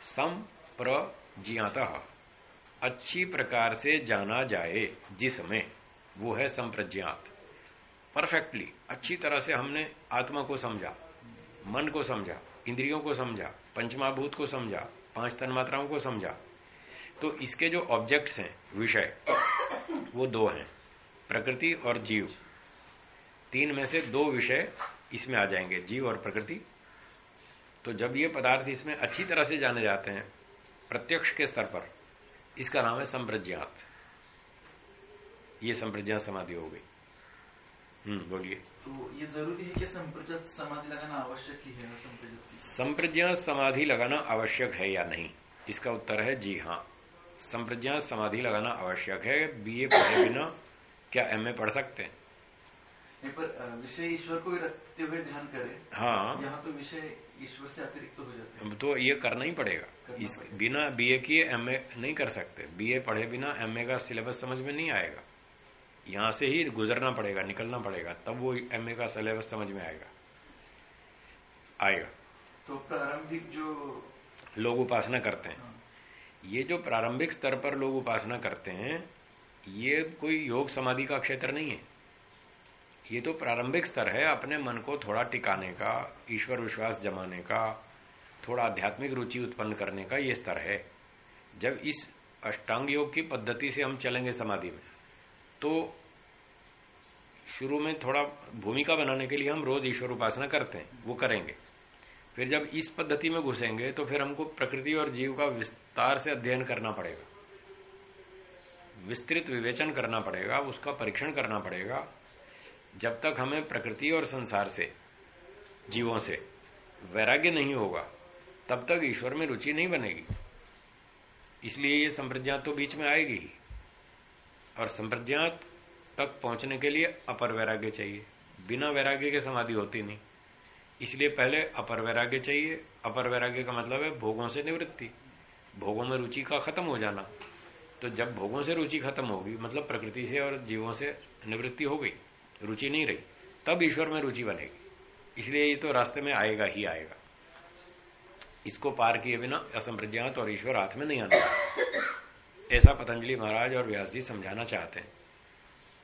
संप्रज्ञात। अच्छी प्रकार से जाना जाए जिसमें वो है संप्रज्ञात। परफेक्टली, अच्छी तरह से हमने आत्मा को समझा, मन को समझा, इंद्रियों को समझा पंचमाभूत को समझा, पाँच तन मात्राओं को समझा। तो इसके जो ऑब्जेक्ट्स हैं, विषय, वो दो हैं, प्रकृति और जीव। तीन में से दो विषय इसमें आ जाएँगे, जीव और प्रकृति। तो जब ये पदार्थ इसमें अच्छी तरह से जाने जाते हैं, प्रत्यक्ष के स्तर पर, इसका नाम है संप्रज्ञात। ये संप्रज्ञात समाधि हो गई। बोलिए। तो ये ज़रूरी है कि संप्रज्ञात समाधि लगाना आवश्यक ही है संप्रज्ञात संप्रज्ञात समाधि लगाना आवश्यक है या नहीं? इसका उत्तर है जी हाँ। संप्रज्ञात समाधि लगाना आवश्यक है बीए पढ़े बिना क्या एमए पढ़ सकते हैं? पर विषय ईश्वर को रखते हुए ध्यान करें। हाँ। यहाँ तो विषय ईश्वर से अतिरिक्त हो जाते हैं। तो ये करना ही पड़ेगा। इस बिना बीए किए एमए नहीं कर सकते। बीए पढ़े बिना एमए का सिलेबस समझ में नहीं आएगा। यहाँ से ही गुजरना पड़ेगा निकलना पड़ेगा तब वो एमए का सिलेबस समझ में आएगा। आएगा। तो प्रारंभिक जो लोग उपासना करते हैं। हाँ। ये जो प्रारंभिक स्तर पर लोग उपासना करते हैं ये कोई योग समाधि का क्षेत्र नहीं है। ये तो प्रारंभिक स्तर है अपने मन को थोड़ा टिकाने का ईश्वर विश्वास जमाने का थोड़ा आध्यात्मिक रुचि उत्पन्न करने का ये स्तर है। जब इस अष्टांग योग की पद्धति से हम चलेंगे समाधि में। तो शुरू में थोड़ा भूमिका बनाने के लिए हम रोज ईश्वर उपासना करते हैं, वो करेंगे। फिर जब इस पद्धति में घुसेंगे तो फिर हमको प्रकृति और जीव का विस्तार से अध्ययन करना पड़ेगा। विस्तृत विवेचन करना पड़ेगा, उसका परीक्षण करना पड़ेगा। जब तक हमें प्रकृति और संसार से, जीवों से वैराग्य नहीं होगा, तब तक ईश्वर में रुचि नहीं बनेगी। इसलिए ये संप्रज्ञात तो बीच में आएगी ही। और संप्रज्ञात तक पहुँचने के लिए अपर वैराग्य चाहिए। बिना वैराग्य के समाधि होती नहीं। इसलिए पहले अपर वैराग्य चाहिए। अपर वैराग्य का मतलब है भोगों से निवृत्ति। भोगों में रुचि का खत्म हो जाना। तो जब भोगों से रुचि खत्म होगी मतलब प्रकृति से और जीवों से निवृत्ति हो गई, रुचि नहीं रही, तब ईश्वर में रुचि बनेगी। इसलिए ये तो रास्ते में आएगा ही आएगा। इसको पार किए बिना असंप्रज्ञात और ईश्वर हाथ में नहीं आना ऐसा पतंजलि महाराज और व्यास जी समझाना चाहते हैं।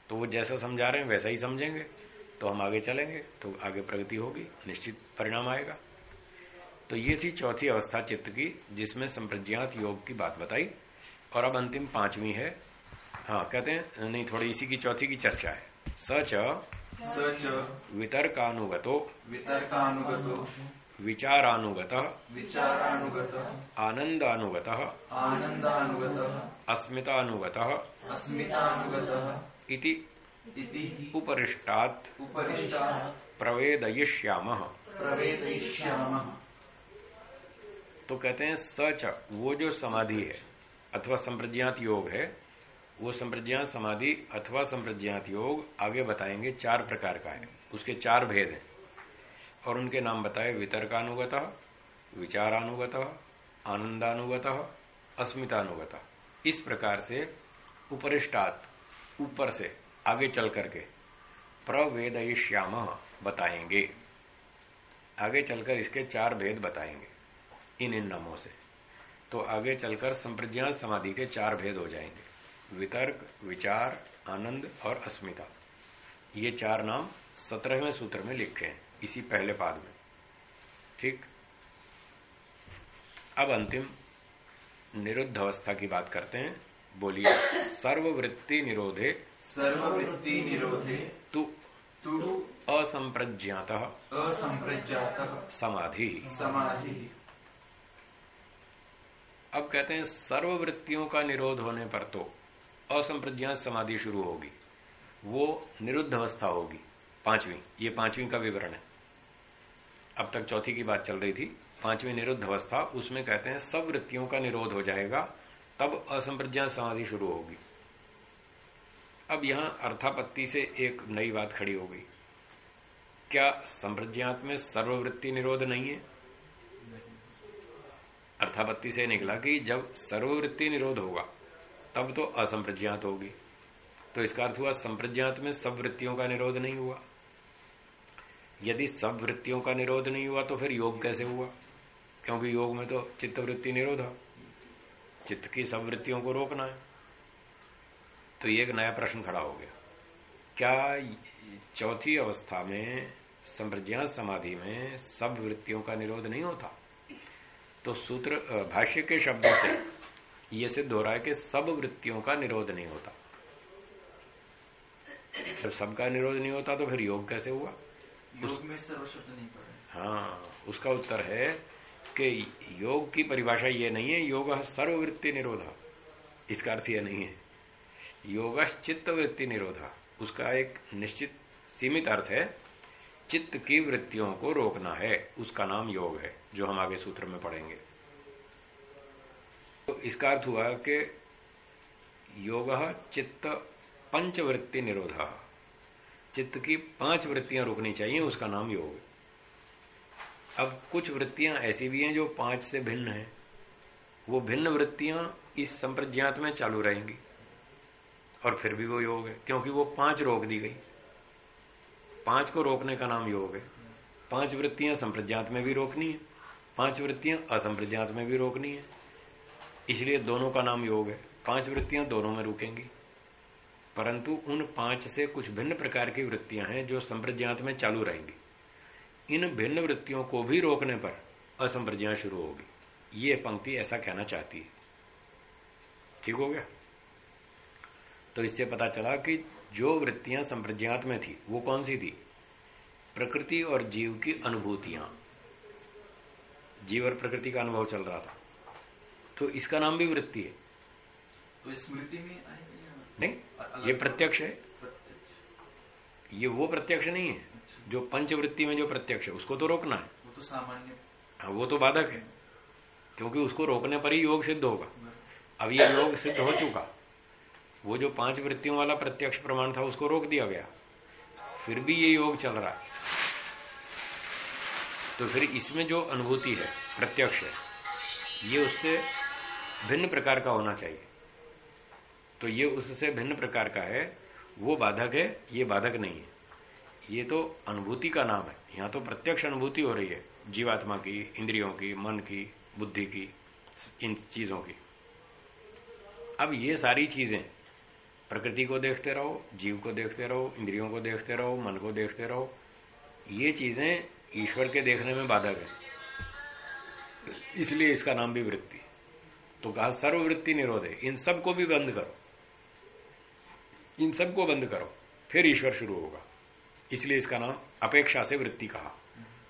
तो वो जैसा समझा रहे हैं वैसा ही समझेंगे। तो हम आगे चलेंगे तो आगे प्रगति होगी निश्चित परिणाम आएगा। तो ये थी चौथी अवस्था चित्त की जिसमें संप्रज्ञात योग की बात बताई। और अब अंतिम पांचवी है। हाँ कहते हैं नहीं थोड़ी इसी की चौथी की चर्चा है। सच सच वितर्कानुगतो। वितर्कानुगतो। विचारानुगत विचारानुगत आनंदानुगत आनंदानुगत अस्मितानुगत अस्मितानुगत इति उपरिष्टात् उपरिष्टात् प्रवेदयिष्यामः। प्रवेदयिष्यामः। तो कहते हैं सच वो जो समाधि है अथवा संप्रज्ञात योग है वो संप्रज्ञात समाधि अथवा संप्रज्ञात योग आगे बताएँगे चार प्रकार का है। उसके चार भेद हैं। और उनके नाम बताए वितर्कानुगत, विचारानुगत, आनंदानुगत, अस्मितानुगत। इस प्रकार से उपरिष्टात, ऊपर से, आगे चल करके प्रवेदयिष्याम बताएँगे। आगे चलकर इसके चार भेद बताएँगे, इन इन नामों से। तो आगे चलकर संप्रज्ञात समाधि के चार भेद हो जाएँगे, वितर्क, विचार, आनंद और अस्मिता। ये चार नाम सत्रहवें सूत्र में लिखे हैं। इसी पहले पाद में। ठीक? अब अंतिम निरुद्ध अवस्था की बात करते हैं। बोलिए सर्ववृत्ति निरोधे। सर्ववृत्ति निरोधे। तु तु असंप्रज्ञात। असंप्रज्ञात। समाधि। समाधि। अब कहते हैं सर्ववृत्तियों का निरोध होने पर तो असंप्रज्ञात समाधि शुरू होगी। वो निरुद्ध अवस्था होगी। पांचवी। ये पांचवी का विवरण है। अब तक चौथी की बात चल रही थी, पांचवी निरुद्ध अवस्था, उसमें कहते हैं, सब वृत्तियों का निरोध हो जाएगा, तब असंप्रज्ञात समाधि शुरू होगी। अब यहाँ अर्थापत्ति से एक नई बात खड़ी हो गई। क्या संप्रज्ञात में सर्ववृत्ति निरोध नहीं है? अर्थापत्ति से निकला कि जब सर्ववृत्ति निरोध होगा, तब तो असंप्रज्ञात होगी। तो इसका अर्थ हुआ संप्रज्ञात में सब वृत्तियों का निरोध नहीं हुआ। यदि सब वृत्तियों का निरोध नहीं हुआ तो फिर योग कैसे हुआ? क्योंकि योग में तो चित्त वृत्ति निरोध है। चित्त की सब वृत्तियों को रोकना है। तो ये एक नया प्रश्न खड़ा हो गया। क्या चौथी अवस्था में संप्रज्ञात समाधि में सब वृत्तियों का निरोध नहीं होता? तो सूत्र भाष्य के शब्दों से ये सिद्ध हो रहा है कि सब वृत्तियों का निरोध नहीं होता। जब सबका निरोध नहीं होता तो फिर योग कैसे हुआ? योग में सर्व नहीं पड़े। हाँ उसका उत्तर है कि योग की परिभाषा ये नहीं है योग सर्ववृत्ति निरोध। इसका अर्थ यह नहीं है। योग चित्त वृत्ति निरोध। उसका एक निश्चित सीमित अर्थ है चित्त की वृत्तियों को रोकना है। उसका नाम योग है जो हम आगे सूत्र में पढ़ेंगे। तो इसका अर्थ हुआ कि योग चित्त पंचवृत्ति निरोध। चित्त की पाँच वृत्तियाँ रोकनी चाहिए, उसका नाम योग। अब कुछ वृत्तियाँ ऐसी भी हैं जो पाँच से भिन्न हैं। वो भिन्न वृत्तियाँ इस संप्रज्ञात में चालू रहेंगी। और फिर भी वो योग है, क्योंकि वो पाँच रोक दी गई। पाँच को रोकने का नाम योग है। पाँच वृत्तियाँ संप्रज्ञात में भी रोकनी है, पाँच वृत्तियाँ असंप्रज्ञात में भी रोकनी है। इसलिए दोनों का नाम योग है। पाँच वृत्तियाँ दोनों में रुकेंगी। परंतु उन पाँच से कुछ भिन्न प्रकार की वृत्तियाँ हैं जो संप्रज्ञात में चालू रहेंगी। इन भिन्न वृत्तियों को भी रोकने पर असंप्रज्ञा शुरू होगी। ये पंक्ति ऐसा कहना चाहती है। ठीक हो गया? तो इससे पता चला कि जो वृत्तियाँ संप्रज्ञात में थी, वो कौन सी थी? प्रकृति और जीव की अनुभूतियाँ। जीव और प्रकृति का अनुभव चल रहा था। तो इसका नाम भी वृत्ति है। तो स्मृति में नहीं ये प्रत्यक्ष है। ये वो प्रत्यक्ष नहीं है अच्छा। जो पंचवृत्ति में जो प्रत्यक्ष है उसको तो रोकना है। वो तो सामान्य। हाँ वो तो बाधक है क्योंकि उसको रोकने पर ही योग सिद्ध होगा। अब ये योग सिद्ध हो चुका। वो जो पाँच वृत्तियों वाला प्रत्यक्ष प्रमाण था उसको रोक दिया गया। फिर भी ये योग चल रहा है। तो फिर इसमें जो अनुभूति है प्रत्यक्ष है ये उससे भिन्न प्रकार का होना चाहिए। तो ये उससे भिन्न प्रकार का है, वो बाधक है, ये बाधक नहीं है। ये तो अनुभूति का नाम है। यहाँ तो प्रत्यक्ष अनुभूति हो रही है, जीवात्मा की, इंद्रियों की, मन की, बुद्धि की, इन चीज़ों की। अब ये सारी चीज़ें, प्रकृति को देखते रहो, जीव को देखते रहो, इंद्रियों को देखते रहो, मन को देखते रहो, ये चीज़ें ईश्वर के देखने में बाधक है। इसलिए इसका नाम भी वृत्ति। तो कहा, सर्ववृत्ति निरोध है इन सबको भी बंद करो। इन सबको बंद करो, फिर ईश्वर शुरू होगा। इसलिए इसका नाम अपेक्षा से वृत्ति कहा।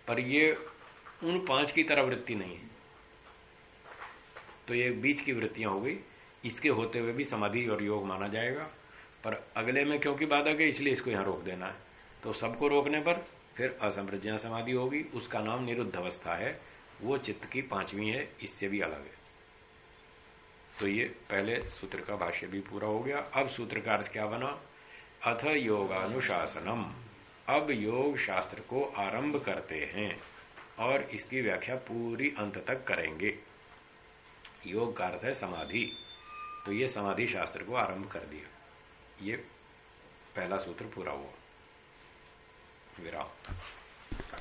पर ये उन पाँच की तरह वृत्ति नहीं है। तो ये बीच की वृत्तियाँ हो गई। इसके होते हुए भी समाधि और योग माना जाएगा। पर अगले में क्योंकि बाधक गई, इसलिए इसको यहाँ रोक देना है। तो सबको रोकने पर फिर असंप्रज्ञा समाधि होगी। उसका नाम निरुद्ध अवस्था है। वो चित्त की पांचवी है, इससे भी अलग है। तो ये पहले सूत्र का भाष्य भी पूरा हो गया। अब सूत्र का अर्थ क्या बना? अथ योगानुशासनम। अब योग शास्त्र को आरंभ करते हैं और इसकी व्याख्या पूरी अंत तक करेंगे। योग का अर्थ है समाधि। तो ये समाधि शास्त्र को आरंभ कर दिया। ये पहला सूत्र पूरा हुआ। विराम।